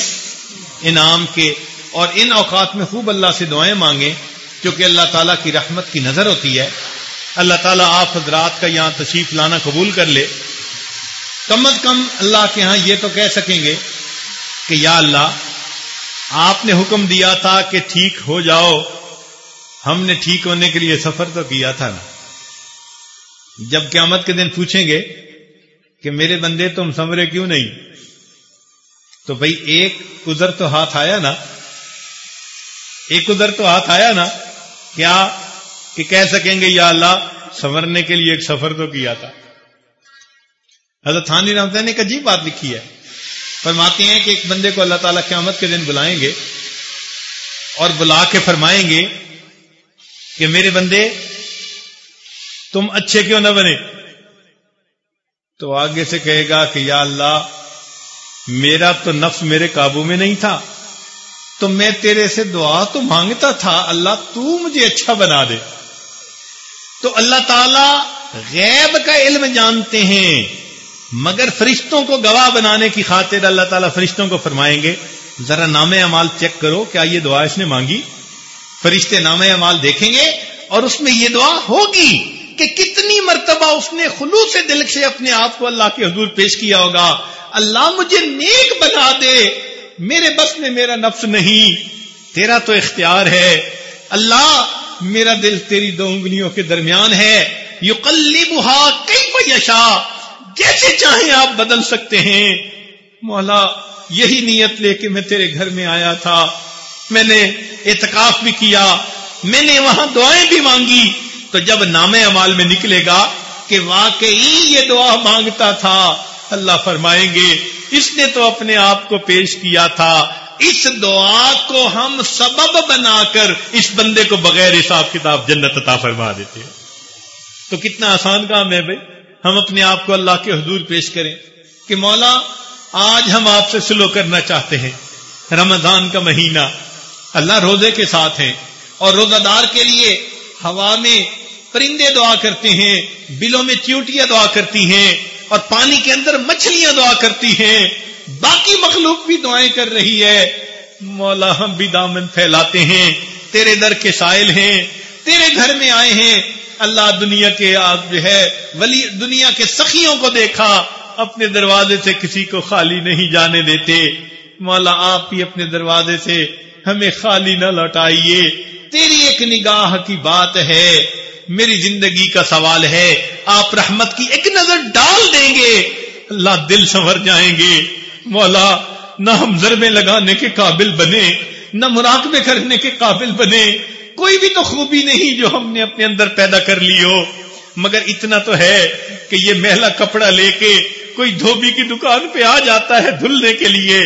انعام کے۔ اور ان اوقات میں خوب اللہ سے دعائیں مانگیں، کیونکہ اللہ تعالیٰ کی رحمت کی نظر ہوتی ہے۔ اللہ تعالیٰ آپ حضرات کا یہاں تشریف لانا قبول کر لے۔ کم از کم اللہ کے ہاں یہ تو کہہ سکیں گے کہ یا اللہ آپ نے حکم دیا تھا کہ ٹھیک ہو جاؤ۔ ہم نے ٹھیک ہونے کے لیے سفر تو کیا تھا نا۔ جب قیامت کے دن پوچھیں گے کہ میرے بندے تم سمرے کیوں نہیں؟ تو بھائی ایک ادھر تو ہاتھ آیا نا۔ ایک ادھر تو ہاتھ آیا نا۔ کیا کہ کہہ سکیں گے یا اللہ، سنورنے کے لیے ایک سفر تو کیا تھا۔ حضرت تھانی رحمت نے ایک عجیب بات لکھی ہے۔ فرماتے ہیں کہ ایک بندے کو اللہ تعالیٰ قیامت کے دن بلائیں گے اور بلا کے فرمائیں گے کہ میرے بندے، تم اچھے کیوں نہ بنے؟ تو آگے سے کہے گا کہ یا اللہ، میرا تو نفس میرے قابو میں نہیں تھا، تو میں تیرے سے دعا تو مانگتا تھا، اللہ تو مجھے اچھا بنا دے۔ تو اللہ تعالی غیب کا علم جانتے ہیں۔ مگر فرشتوں کو گواہ بنانے کی خاطر اللہ تعالیٰ فرشتوں کو فرمائیں گے، ذرا نام امال چیک کرو کیا یہ دعا اس نے مانگی۔ فرشتے نام امال دیکھیں گے اور اس میں یہ دعا ہوگی کہ کتنی مرتبہ اس نے خلوص سے دل سے اپنے آپ کو اللہ کے حضور پیش کیا ہوگا۔ اللہ مجھے نیک بنا دے، میرے بس میں میرا نفس نہیں، تیرا تو اختیار ہے۔ اللہ، میرا دل تیری دو انگلیوں کے درمیان ہے۔ یو کلی بہا کئی یشا جیسے چاہیں آپ بدل سکتے ہیں؟ مولا، یہی نیت لے کے میں تیرے گھر میں آیا تھا۔ میں نے اعتکاف بھی کیا، میں نے وہاں دعائیں بھی مانگی۔ تو جب نام امال میں نکلے گا کہ واقعی یہ دعا مانگتا تھا، اللہ فرمائیں گے، اس نے تو اپنے آپ کو پیش کیا تھا۔ اس دعا کو ہم سبب بنا کر اس بندے کو بغیر حساب کتاب جنت عطا فرما دیتے ہیں۔ تو کتنا آسان کام ہے بھائی۔ ہم اپنے آپ کو اللہ کے حضور پیش کریں کہ مولا، آج ہم آپ سے سلو کرنا چاہتے ہیں۔ رمضان کا مہینہ۔ اللہ روزے کے ساتھ ہیں۔ اور روزہ دار کے لیے ہوا میں پرندے دعا کرتے ہیں، بلوں میں چیوٹیاں دعا کرتی ہیں اور پانی کے اندر مچھلیاں دعا کرتی ہیں۔ باقی مخلوق بھی دعائیں کر رہی ہے۔ مولا، ہم بھی دامن پھیلاتے ہیں۔ تیرے در کے سائل ہیں۔ تیرے گھر میں آئے ہیں۔ اللہ دنیا کے آپ جو ہے۔ ولی دنیا کے سخیوں کو دیکھا۔ اپنے دروازے سے کسی کو خالی نہیں جانے دیتے۔ مولا آپ ہی اپنے دروازے سے ہمیں خالی نہ لوٹائیے۔ تیری ایک نگاہ کی بات ہے۔ میری زندگی کا سوال ہے۔ آپ رحمت کی ایک نظر ڈال دیں گے۔ اللہ دل سنور جائیں گے۔ مولا، نہ ہم ضربے لگانے کے قابل بنے، نہ مراقبے کرنے کے قابل بنے۔ کوئی بھی تو خوبی نہیں جو ہم نے اپنے اندر پیدا کر لی ہو۔ مگر اتنا تو ہے کہ یہ محلہ کپڑا لے کے کوئی دھوبی کی دکان پہ آ جاتا ہے دھلنے کے لیے۔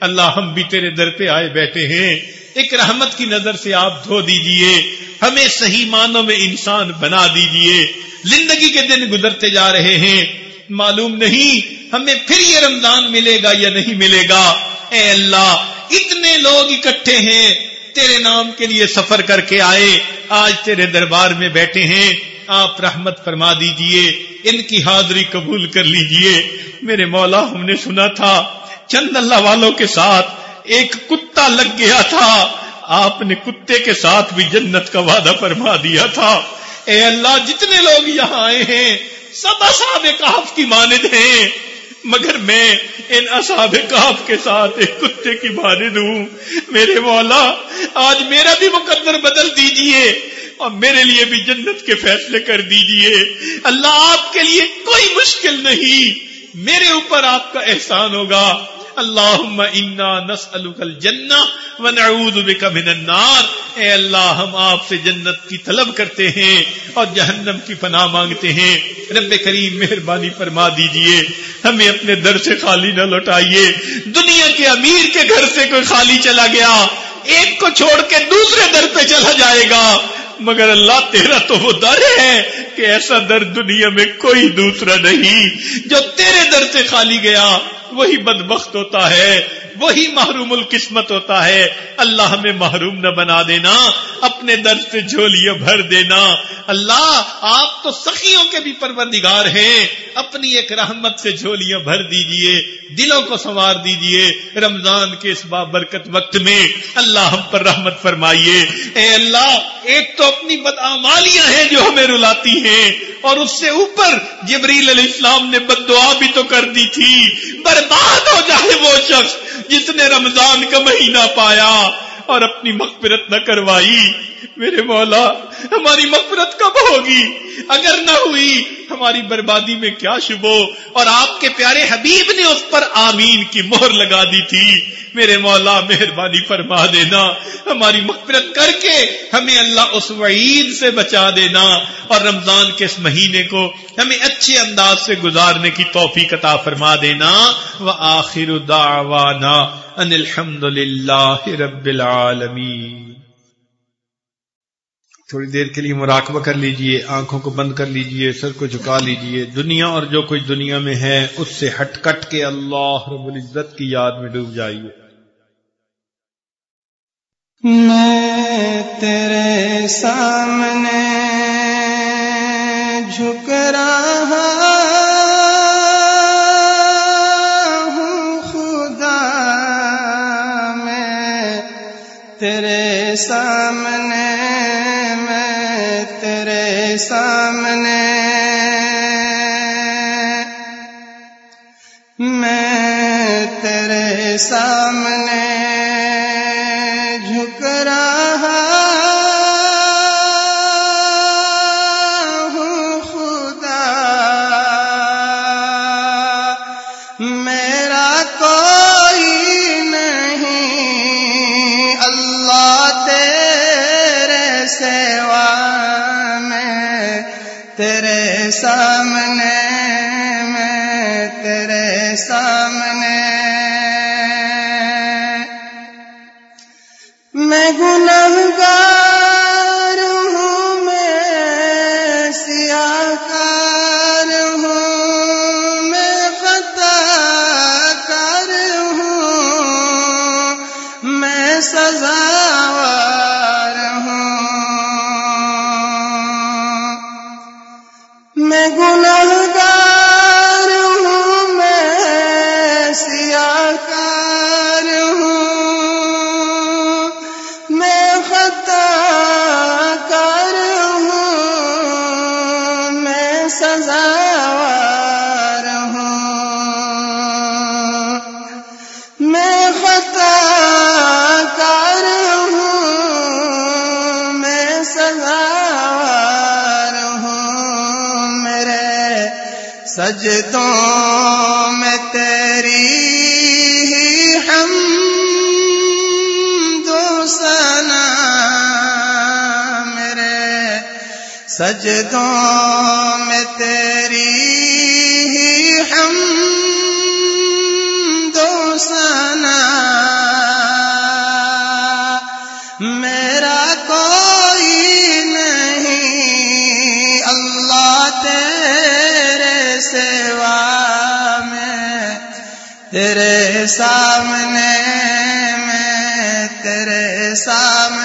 اللہ ہم بھی تیرے در پہ آئے بیٹھے ہیں۔ ایک رحمت کی نظر سے آپ دھو دیجیے۔ ہمیں صحیح معنوں میں انسان بنا دیجیے۔ زندگی کے دن گزرتے جا رہے ہیں۔ معلوم نہیں ہمیں پھر یہ رمضان ملے گا یا نہیں ملے گا۔ اے اللہ، اتنے لوگ اکٹھے ہیں۔ تیرے نام کے لیے سفر کر کے آئے۔ آج تیرے دربار میں بیٹھے ہیں۔ آپ رحمت فرما دیجیے۔ ان کی حاضری قبول کر لیجیے۔ میرے مولا، ہم نے سنا تھا، چند اللہ والوں کے ساتھ ایک کتا لگ گیا تھا۔ آپ نے کتے کے ساتھ بھی جنت کا وعدہ فرما دیا تھا۔ اے اللہ، جتنے لوگ یہاں آئے ہیں، سب اصحاب کاف کی مانند ہیں۔ مگر میں ان اصحاب کاف کے ساتھ ایک کتے کی بارد ہوں۔ میرے مولا، آج میرا بھی مقدر بدل دیجیے اور میرے لیے بھی جنت کے فیصلے کر دیجیے۔ اللہ آپ کے لیے کوئی مشکل نہیں۔ میرے اوپر آپ کا احسان ہوگا۔ اللہ انا نسألک الجنہ ونعوذ بک من النار۔ اے اللہ، ہم آپ سے جنت کی طلب کرتے ہیں اور جہنم کی پناہ مانگتے ہیں۔ رب کریم، مہربانی فرما دیجیے۔ ہمیں اپنے در سے خالی نہ لوٹائیے۔ دنیا کے امیر کے گھر سے کوئی خالی چلا گیا۔ ایک کو چھوڑ کے دوسرے در پہ چلا جائے گا۔ مگر اللہ تیرا تو وہ در ہے کہ ایسا در دنیا میں کوئی دوسرا نہیں۔ جو تیرے در سے خالی گیا، وہی بدبخت ہوتا ہے، وہی محروم القسمت ہوتا ہے۔ اللہ ہمیں محروم نہ بنا دینا، اپنے در سے جھولیاں بھر دینا۔ اللہ، آپ تو سخیوں کے بھی پروردگار ہیں۔ اپنی ایک رحمت سے جھولیاں بھر دیجیے، دلوں کو سنوار دیجیے۔ رمضان کے اس بابرکت وقت میں اللہ ہم پر رحمت فرمائیے۔ اے اللہ، ایک تو اپنی بدعمالیاں ہیں جو ہمیں رلاتی ہیں۔ اور اس سے اوپر جبریل علیہ السلام نے بد دعا بھی تو کر دی تھی۔ برباد ہو جائے وہ شخص جس نے رمضان کا مہینہ پایا اور اپنی مغفرت نہ کروائی۔ میرے مولا، ہماری مغفرت کب ہوگی؟ اگر نہ ہوئی، ہماری بربادی میں کیا شبو اور آپ کے پیارے حبیب نے اس پر آمین کی مہر لگا دی تھی۔ میرے مولا، مہربانی فرما دینا۔ ہماری مغفرت کر کے ہمیں اللہ اس وعید سے بچا دینا۔ اور رمضان کے اس مہینے کو ہمیں اچھے انداز سے گزارنے کی توفیق عطا فرما دینا۔ وہ آخر دعوانا ان الحمد للہ رب العالمین۔ تھوڑی دیر کے لیے مراقبہ کر لیجیے، آنکھوں کو بند کر لیجیے، سر کو جھکا لیجیے۔ دنیا اور جو کچھ دنیا میں ہے، اس سے ہٹ کٹ کے اللہ رب العزت کی یاد میں ڈوب جائیے۔ میں تیرے سامنے جھک رہا ہوں، خدا میں تیرے سامنے سامنے۔ میں تیرے سامنے سجدوں میں تیری ہی ہم دو سنا میرا کوئی نہیں، اللہ تیرے سوا میں، تیرے سامنے میں، تیرے سامنے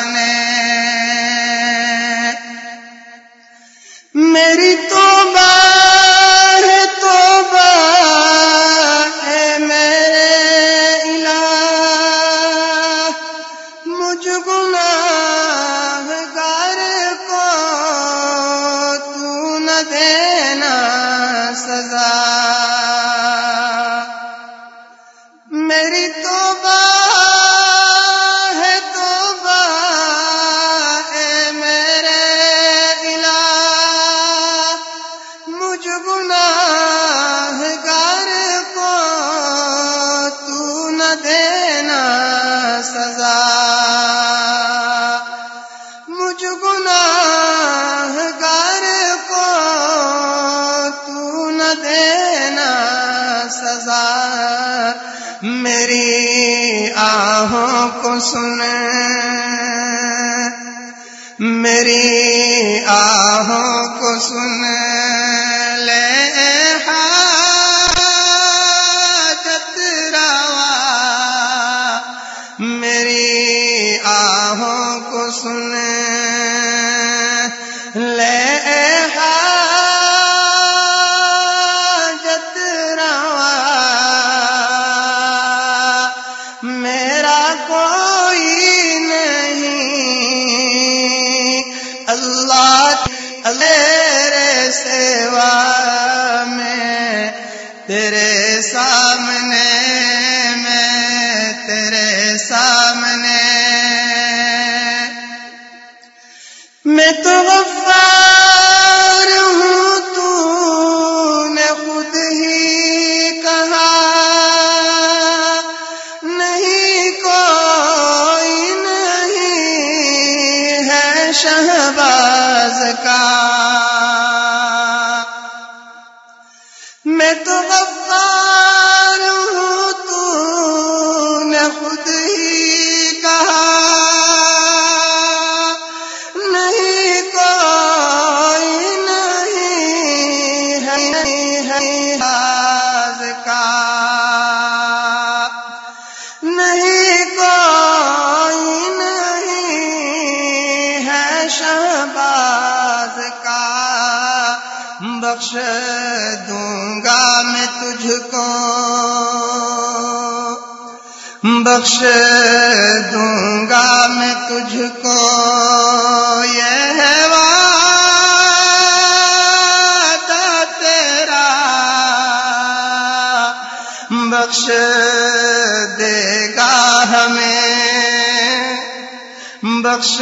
بخش دوں گا میں تجھ کو یہ وعدہ تیرا۔ بخش دے گا ہمیں بخش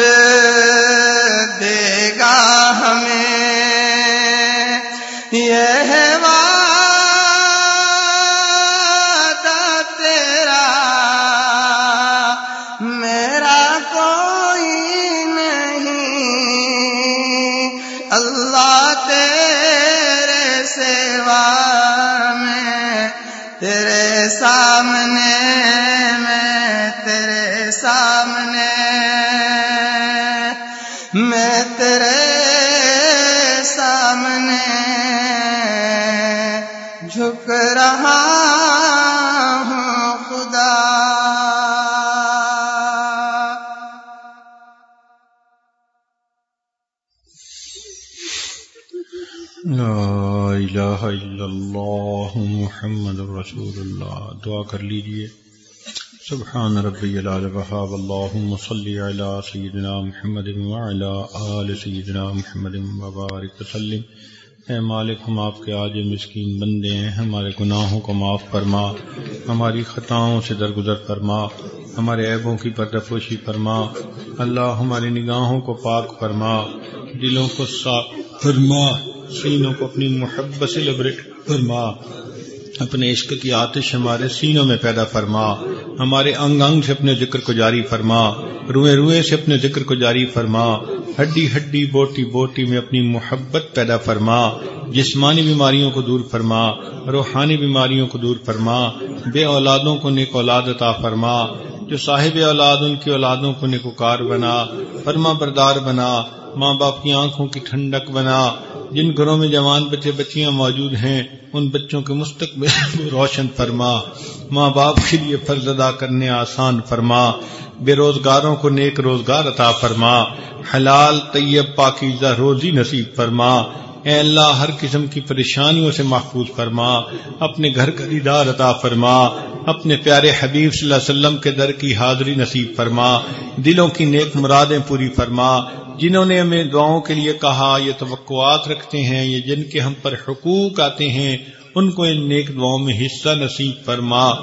محمد رسول اللہ۔ دعا کر لیجیے۔ سبحان ربی العلی اللہم صلی علی سیدنا محمد وعلا آل سیدنا محمد وبارک وسلم۔ اے مالک، ہم آپ کے آج مسکین بندے ہیں۔ ہمارے گناہوں کو معاف فرما۔ ہماری خطاؤں سے درگزر فرما۔ ہمارے عیبوں کی پردہ پوشی فرما۔ اللہ ہماری نگاہوں کو پاک فرما۔ دلوں کو صاف فرما۔ سینوں کو اپنی محبت سے لبریٹ فرما۔ اپنے عشق کی آتش ہمارے سینوں میں پیدا فرما۔ ہمارے انگ انگ سے اپنے ذکر کو جاری فرما۔ روئے روئے سے اپنے ذکر کو جاری فرما۔ ہڈی ہڈی بوٹی بوٹی میں اپنی محبت پیدا فرما۔ جسمانی بیماریوں کو دور فرما۔ روحانی بیماریوں کو دور فرما۔ بے اولادوں کو نیک اولاد عطا فرما۔ جو صاحب اولاد، ان کی اولادوں کو نیکوکار بنا۔ فرما بردار بنا۔ ماں باپ کی آنکھوں کی ٹھنڈک بنا۔ جن گھروں میں جوان بچے بچیاں موجود ہیں، ان بچوں کے مستقبل کو روشن فرما، ماں باپ کے لیے فرض ادا کرنے آسان فرما، بے روزگاروں کو نیک روزگار عطا فرما، حلال طیب پاکیزہ روزی نصیب فرما اے اللہ، ہر قسم کی پریشانیوں سے محفوظ فرما، اپنے گھر کا دیدار عطا فرما، اپنے پیارے حبیب صلی اللہ علیہ وسلم کے در کی حاضری نصیب فرما، دلوں کی نیک مرادیں پوری فرما، جنہوں نے ہمیں دعاؤں کے لیے کہا، یہ توقعات رکھتے ہیں، یہ جن کے ہم پر حقوق آتے ہیں، ان کو ان نیک دعاؤں میں حصہ نصیب فرما۔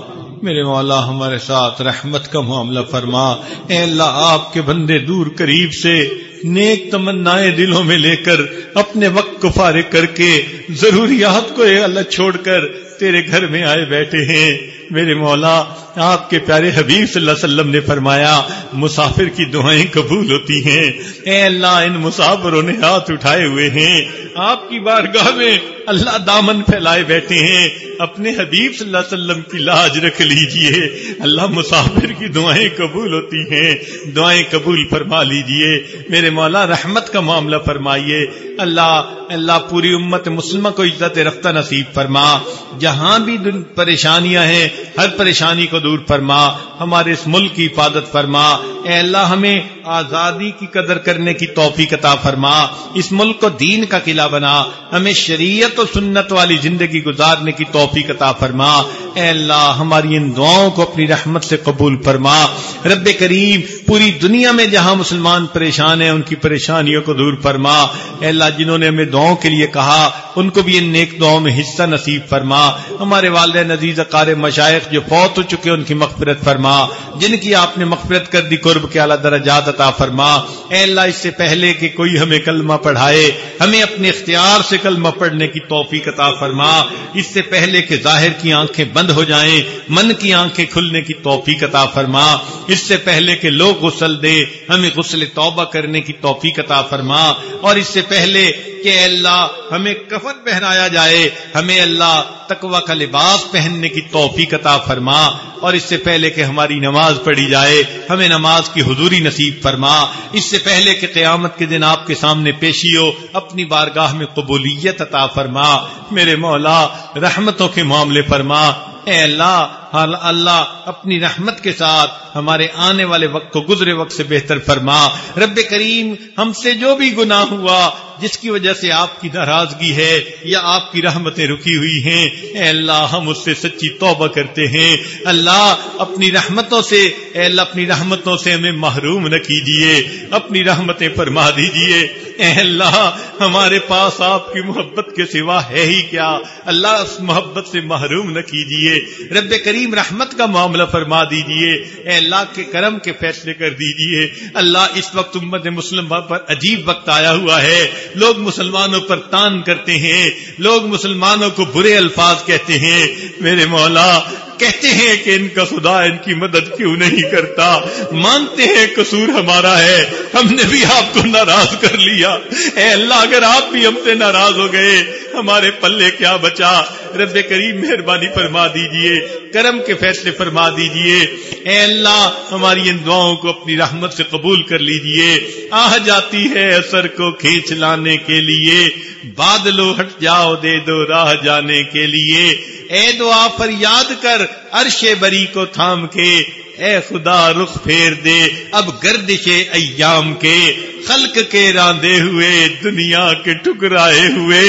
میرے مولا، ہمارے ساتھ رحمت کا معاملہ فرما۔ اے اللہ، آپ کے بندے دور قریب سے نیک تمنا دلوں میں لے کر اپنے وقت کو فارغ کر کے ضروریات کو اے اللہ چھوڑ کر تیرے گھر میں آئے بیٹھے ہیں۔ میرے مولا، آپ کے پیارے حبیب صلی اللہ علیہ وسلم نے فرمایا، مسافر کی دعائیں قبول ہوتی ہیں۔ اے اللہ، ان مسافروں نے ہاتھ اٹھائے ہوئے ہیں۔ آپ کی بارگاہ میں اللہ دامن پھیلائے بیٹھے ہیں۔ اپنے حبیب صلی اللہ علیہ وسلم کی لاج رکھ لیجیے۔ اللہ مسافر کی دعائیں قبول ہوتی ہیں۔ دعائیں قبول فرما لیجیے۔ میرے مولا، رحمت کا معاملہ فرمائیے۔ اللہ اللہ پوری امت مسلمہ کو عزت رفتہ نصیب فرما۔ جہاں بھی پریشانیاں ہیں، ہر پریشانی کو دور فرما۔ ہمارے اس ملک کی حفاظت فرما۔ اے اللہ، ہمیں آزادی کی قدر کرنے کی توفیق عطا فرما۔ اس ملک کو دین کا قلعہ بنا۔ ہمیں شریعت و سنت والی زندگی گزارنے کی توفیق عطا فرما۔ اے اللہ، ہماری ان دعاؤں کو اپنی رحمت سے قبول فرما۔ رب کریم، پوری دنیا میں جہاں مسلمان پریشان ہیں، ان کی پریشانیوں کو دور فرما۔ اے اللہ، جنہوں نے ہمیں دعاؤں کے لیے کہا، ان کو بھی ان نیک دعاؤں میں حصہ نصیب فرما۔ ہمارے والد نزیز اقار مشائق جو فوت ہو چکے ان کی مغفرت فرما۔ جن کی آپ نے مغفرت کر دی، قرب کے اعلیٰ درجات عطا فرما۔ اے اللہ، اس سے پہلے کہ کوئی ہمیں کلمہ پڑھائے، ہمیں اپنے اختیار سے کلمہ پڑھنے کی توفیق عطا فرما۔ اس سے پہلے کہ ظاہر کی آنکھیں بند ہو جائیں۔ من کی آنکھیں کھلنے کی توفیق عطا فرما۔ اس سے پہلے کہ لوگ غسل دے ہمیں غسل توبہ کرنے کی توفیق عطا فرما۔ اور اس سے پہلے کہ اللہ، ہمیں کفن پہنایا جائے۔ ہمیں اللہ تقوی کا لباس پہننے کی توفیق عطا فرما۔ اور اس سے پہلے کہ ہماری نماز پڑھی جائے، ہمیں نماز کی حضوری نصیب فرما۔ اس سے پہلے کہ قیامت کے دن آپ کے سامنے پیشی ہو، اپنی بارگاہ میں قبولیت عطا فرما۔ میرے مولا، رحمتوں کے معاملے فرما۔ اے اللہ ہاں اللہ اپنی رحمت کے ساتھ ہمارے آنے والے وقت کو گزرے وقت سے بہتر فرما۔ رب کریم ہم سے جو بھی گناہ ہوا، جس کی وجہ سے آپ کی ناراضگی ہے یا آپ کی رحمتیں رکی ہوئی ہیں، اے اللہ ہم اس سے سچی توبہ کرتے ہیں۔ اللہ اپنی رحمتوں سے، اے اللہ اپنی رحمتوں سے ہمیں محروم نہ کیجیے۔ اپنی رحمتیں فرما دیجیے۔ اے اللہ ہمارے پاس آپ کی محبت کے سوا ہے ہی کیا۔ اللہ اس محبت سے محروم نہ کیجیے۔ رب کریم رحمت کا معاملہ فرما دیجیے اے اللہ کے کرم کے فیصلے کر دیجیے اللہ اس وقت امت مسلم پر عجیب وقت آیا ہوا ہے۔ لوگ مسلمانوں پر تان کرتے ہیں۔ لوگ مسلمانوں کو برے الفاظ کہتے ہیں۔ میرے مولا کہتے ہیں کہ ان کا خدا ان کی مدد کیوں نہیں کرتا؟ مانتے ہیں قصور ہمارا ہے، ہم نے بھی آپ کو ناراض کر لیا۔ اے اللہ، اگر آپ بھی ہم سے ناراض ہو گئے، ہمارے پلے کیا بچا؟ رب کریم مہربانی فرما دیجیے، کرم کے فیصلے فرما دیجیے۔ اے اللہ، ہماری ان دعاؤں کو اپنی رحمت سے قبول کر لیجیے۔ آ جاتی ہے اثر کو کھینچ لانے کے لیے۔ بادلو ہٹ جاؤ دے دو راہ جانے کے لیے۔ اے دعا پر یاد کر عرش بری کو تھام کے۔ اے خدا رخ پھیر دے اب گردش ایام کے۔ خلق کے راندے ہوئے، دنیا کے ٹکرائے ہوئے۔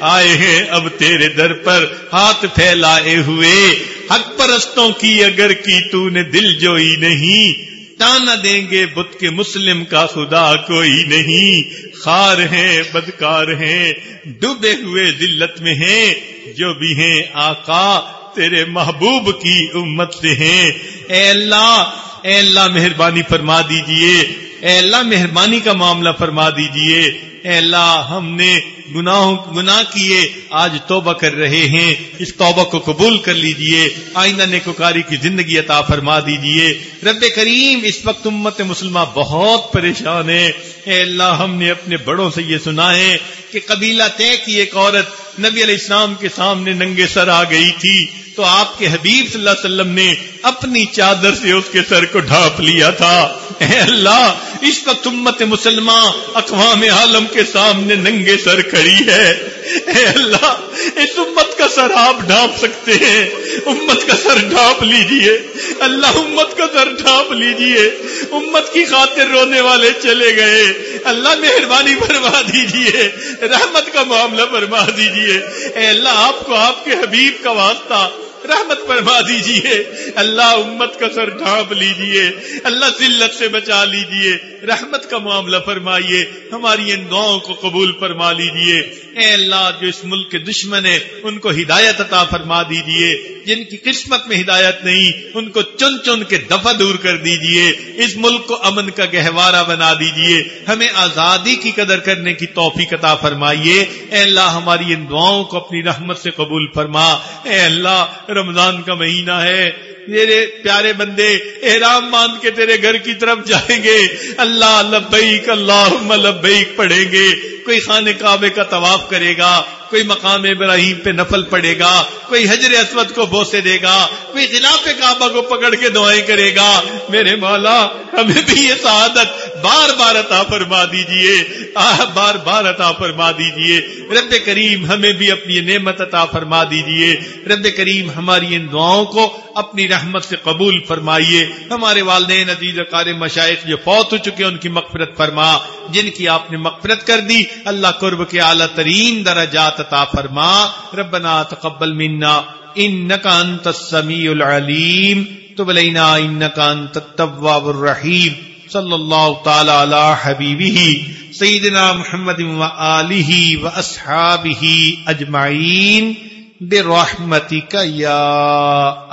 آئے ہیں اب تیرے در پر ہاتھ پھیلائے ہوئے۔ حق پرستوں کی اگر کی تو نے دل جوئی نہیں۔ تانا دیں گے بت کے مسلم کا خدا کوئی نہیں۔ خار ہیں، بدکار ہیں، ڈوبے ہوئے ذلت میں ہیں۔ جو بھی ہیں آقا، تیرے محبوب کی امت سے ہیں۔ اے اللہ اے اللہ مہربانی فرما دیجیے۔ اے اللہ مہربانی کا معاملہ فرما دیجیے۔ اے اللہ، ہم نے گناہوں، گناہ کیے، آج توبہ کر رہے ہیں، اس توبہ کو قبول کر لیجیے، آئندہ نیکوکاری کی زندگی عطا فرما دیجیے۔ رب کریم، اس وقت امت مسلمہ بہت پریشان ہے۔ اے اللہ، ہم نے اپنے بڑوں سے یہ سنا ہے کہ قبیلہ طے کی ایک عورت نبی علیہ السلام کے سامنے ننگے سر آ گئی تھی۔ تو آپ کے حبیب صلی اللہ علیہ وسلم نے اپنی چادر سے اس کے سر کو ڈھانپ لیا تھا۔ اے اللہ اس وقت امت مسلمان اقوام عالم کے سامنے ننگے سر کھڑی ہے۔ اے اللہ، اس امت کا سر آپ ڈھانپ سکتے ہیں۔ امت کا سر ڈھانپ لیجیے۔ اللہ، امت کا سر ڈھانپ لیجیے۔ امت کی خاطر رونے والے چلے گئے۔ اللہ، مہربانی فرما دیجیے۔ رحمت کا معاملہ فرما دیجیے۔ اے اللہ، آپ کو آپ کے حبیب کا واسطہ رحمت فرما دیجیے۔ اللہ امت کا سر ڈھانپ لیجیے۔ اللہ ذلت سے بچا لیجیے۔ رحمت کا معاملہ فرمائیے۔ ہماری ان دعاؤں کو قبول فرما لیجیے۔ اے اللہ، جو اس ملک کے دشمن ہے ان کو ہدایت عطا فرما دیجیے۔ جن کی قسمت میں ہدایت نہیں، ان کو چن چن کے دفع دور کر دیجیے۔ اس ملک کو امن کا گہوارہ بنا دیجیے۔ ہمیں آزادی کی قدر کرنے کی توفیق عطا فرمائیے۔ اے اللہ، ہماری ان دعاؤں کو اپنی رحمت سے قبول فرما۔ اے اللہ رمضان کا مہینہ ہے۔ میرے پیارے بندے، احرام باندھ کے تیرے گھر کی طرف جائیں گے۔ اللہ لبیک اللہ لبیک پڑھیں گے۔ کوئی خانے کعبے کا طواف کرے گا، کوئی مقام ابراہیم پہ نفل پڑے گا، کوئی حجر اسود کو بوسے دے گا، کوئی خلاف کعبہ کو پکڑ کے دعائیں کرے گا۔ میرے مولا، ہمیں بھی یہ سعادت بار بار عطا فرما دیجیے۔ آہ بار بار عطا فرما دیجیے۔ رب کریم، ہمیں بھی اپنی نعمت عطا فرما دیجیے۔ رب کریم، ہماری ان دعاؤں کو اپنی رحمت سے قبول فرمائیے۔ ہمارے والدین، عزیز کار مشائق جو فوت ہو چکے ان کی مغفرت فرما۔ جن کی آپ نے مغفرت کر دی اللہ قرب کے اعلیٰ ترین درجات عطا فرما۔ ربنا تقبل منا انك انت السميع العليم تب علينا انك انت التواب الرحيم صلى الله تعالى على حبيبه سيدنا محمد و آلہ وآله وأصحابه أجمعين برحمتك يا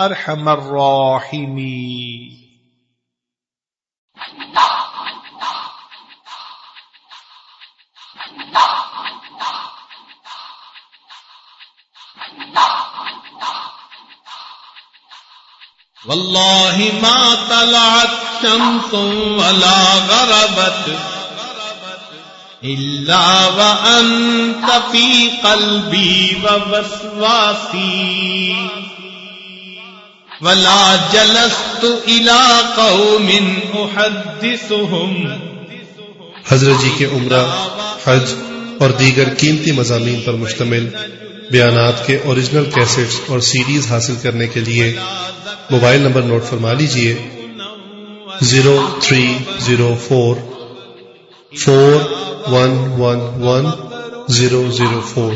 أرحم الراحمين والله ما طلعت شمس ولا غربت إلا وأنت في قلبي ووسواسي ولا جلست إلى قوم أحدثهم حضرت جی کے عمرہ، حج اور دیگر قیمتی مضامین پر مشتمل بیانات کے اوریجنل کیسٹس اور سیریز حاصل کرنے کے لیے موبائل نمبر نوٹ فرما لیجیے zero three zero four four one one one zero zero four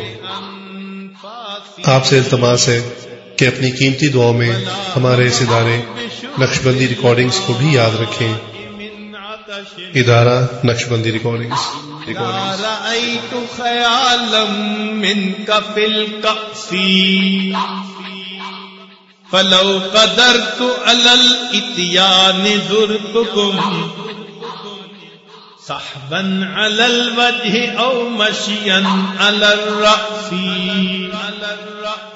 آپ سے التماس ہے کہ اپنی قیمتی دعاؤں میں ہمارے اس ادارے نقش بندی ریکارڈنگس کو بھی یاد رکھیں۔ ادارہ نقش بندی رأيت خيالا منك في ریکارڈنگس فلو قدرت على الاتيان زرتكم صحبا على الوجه او مشيا على الرأس على الرأس.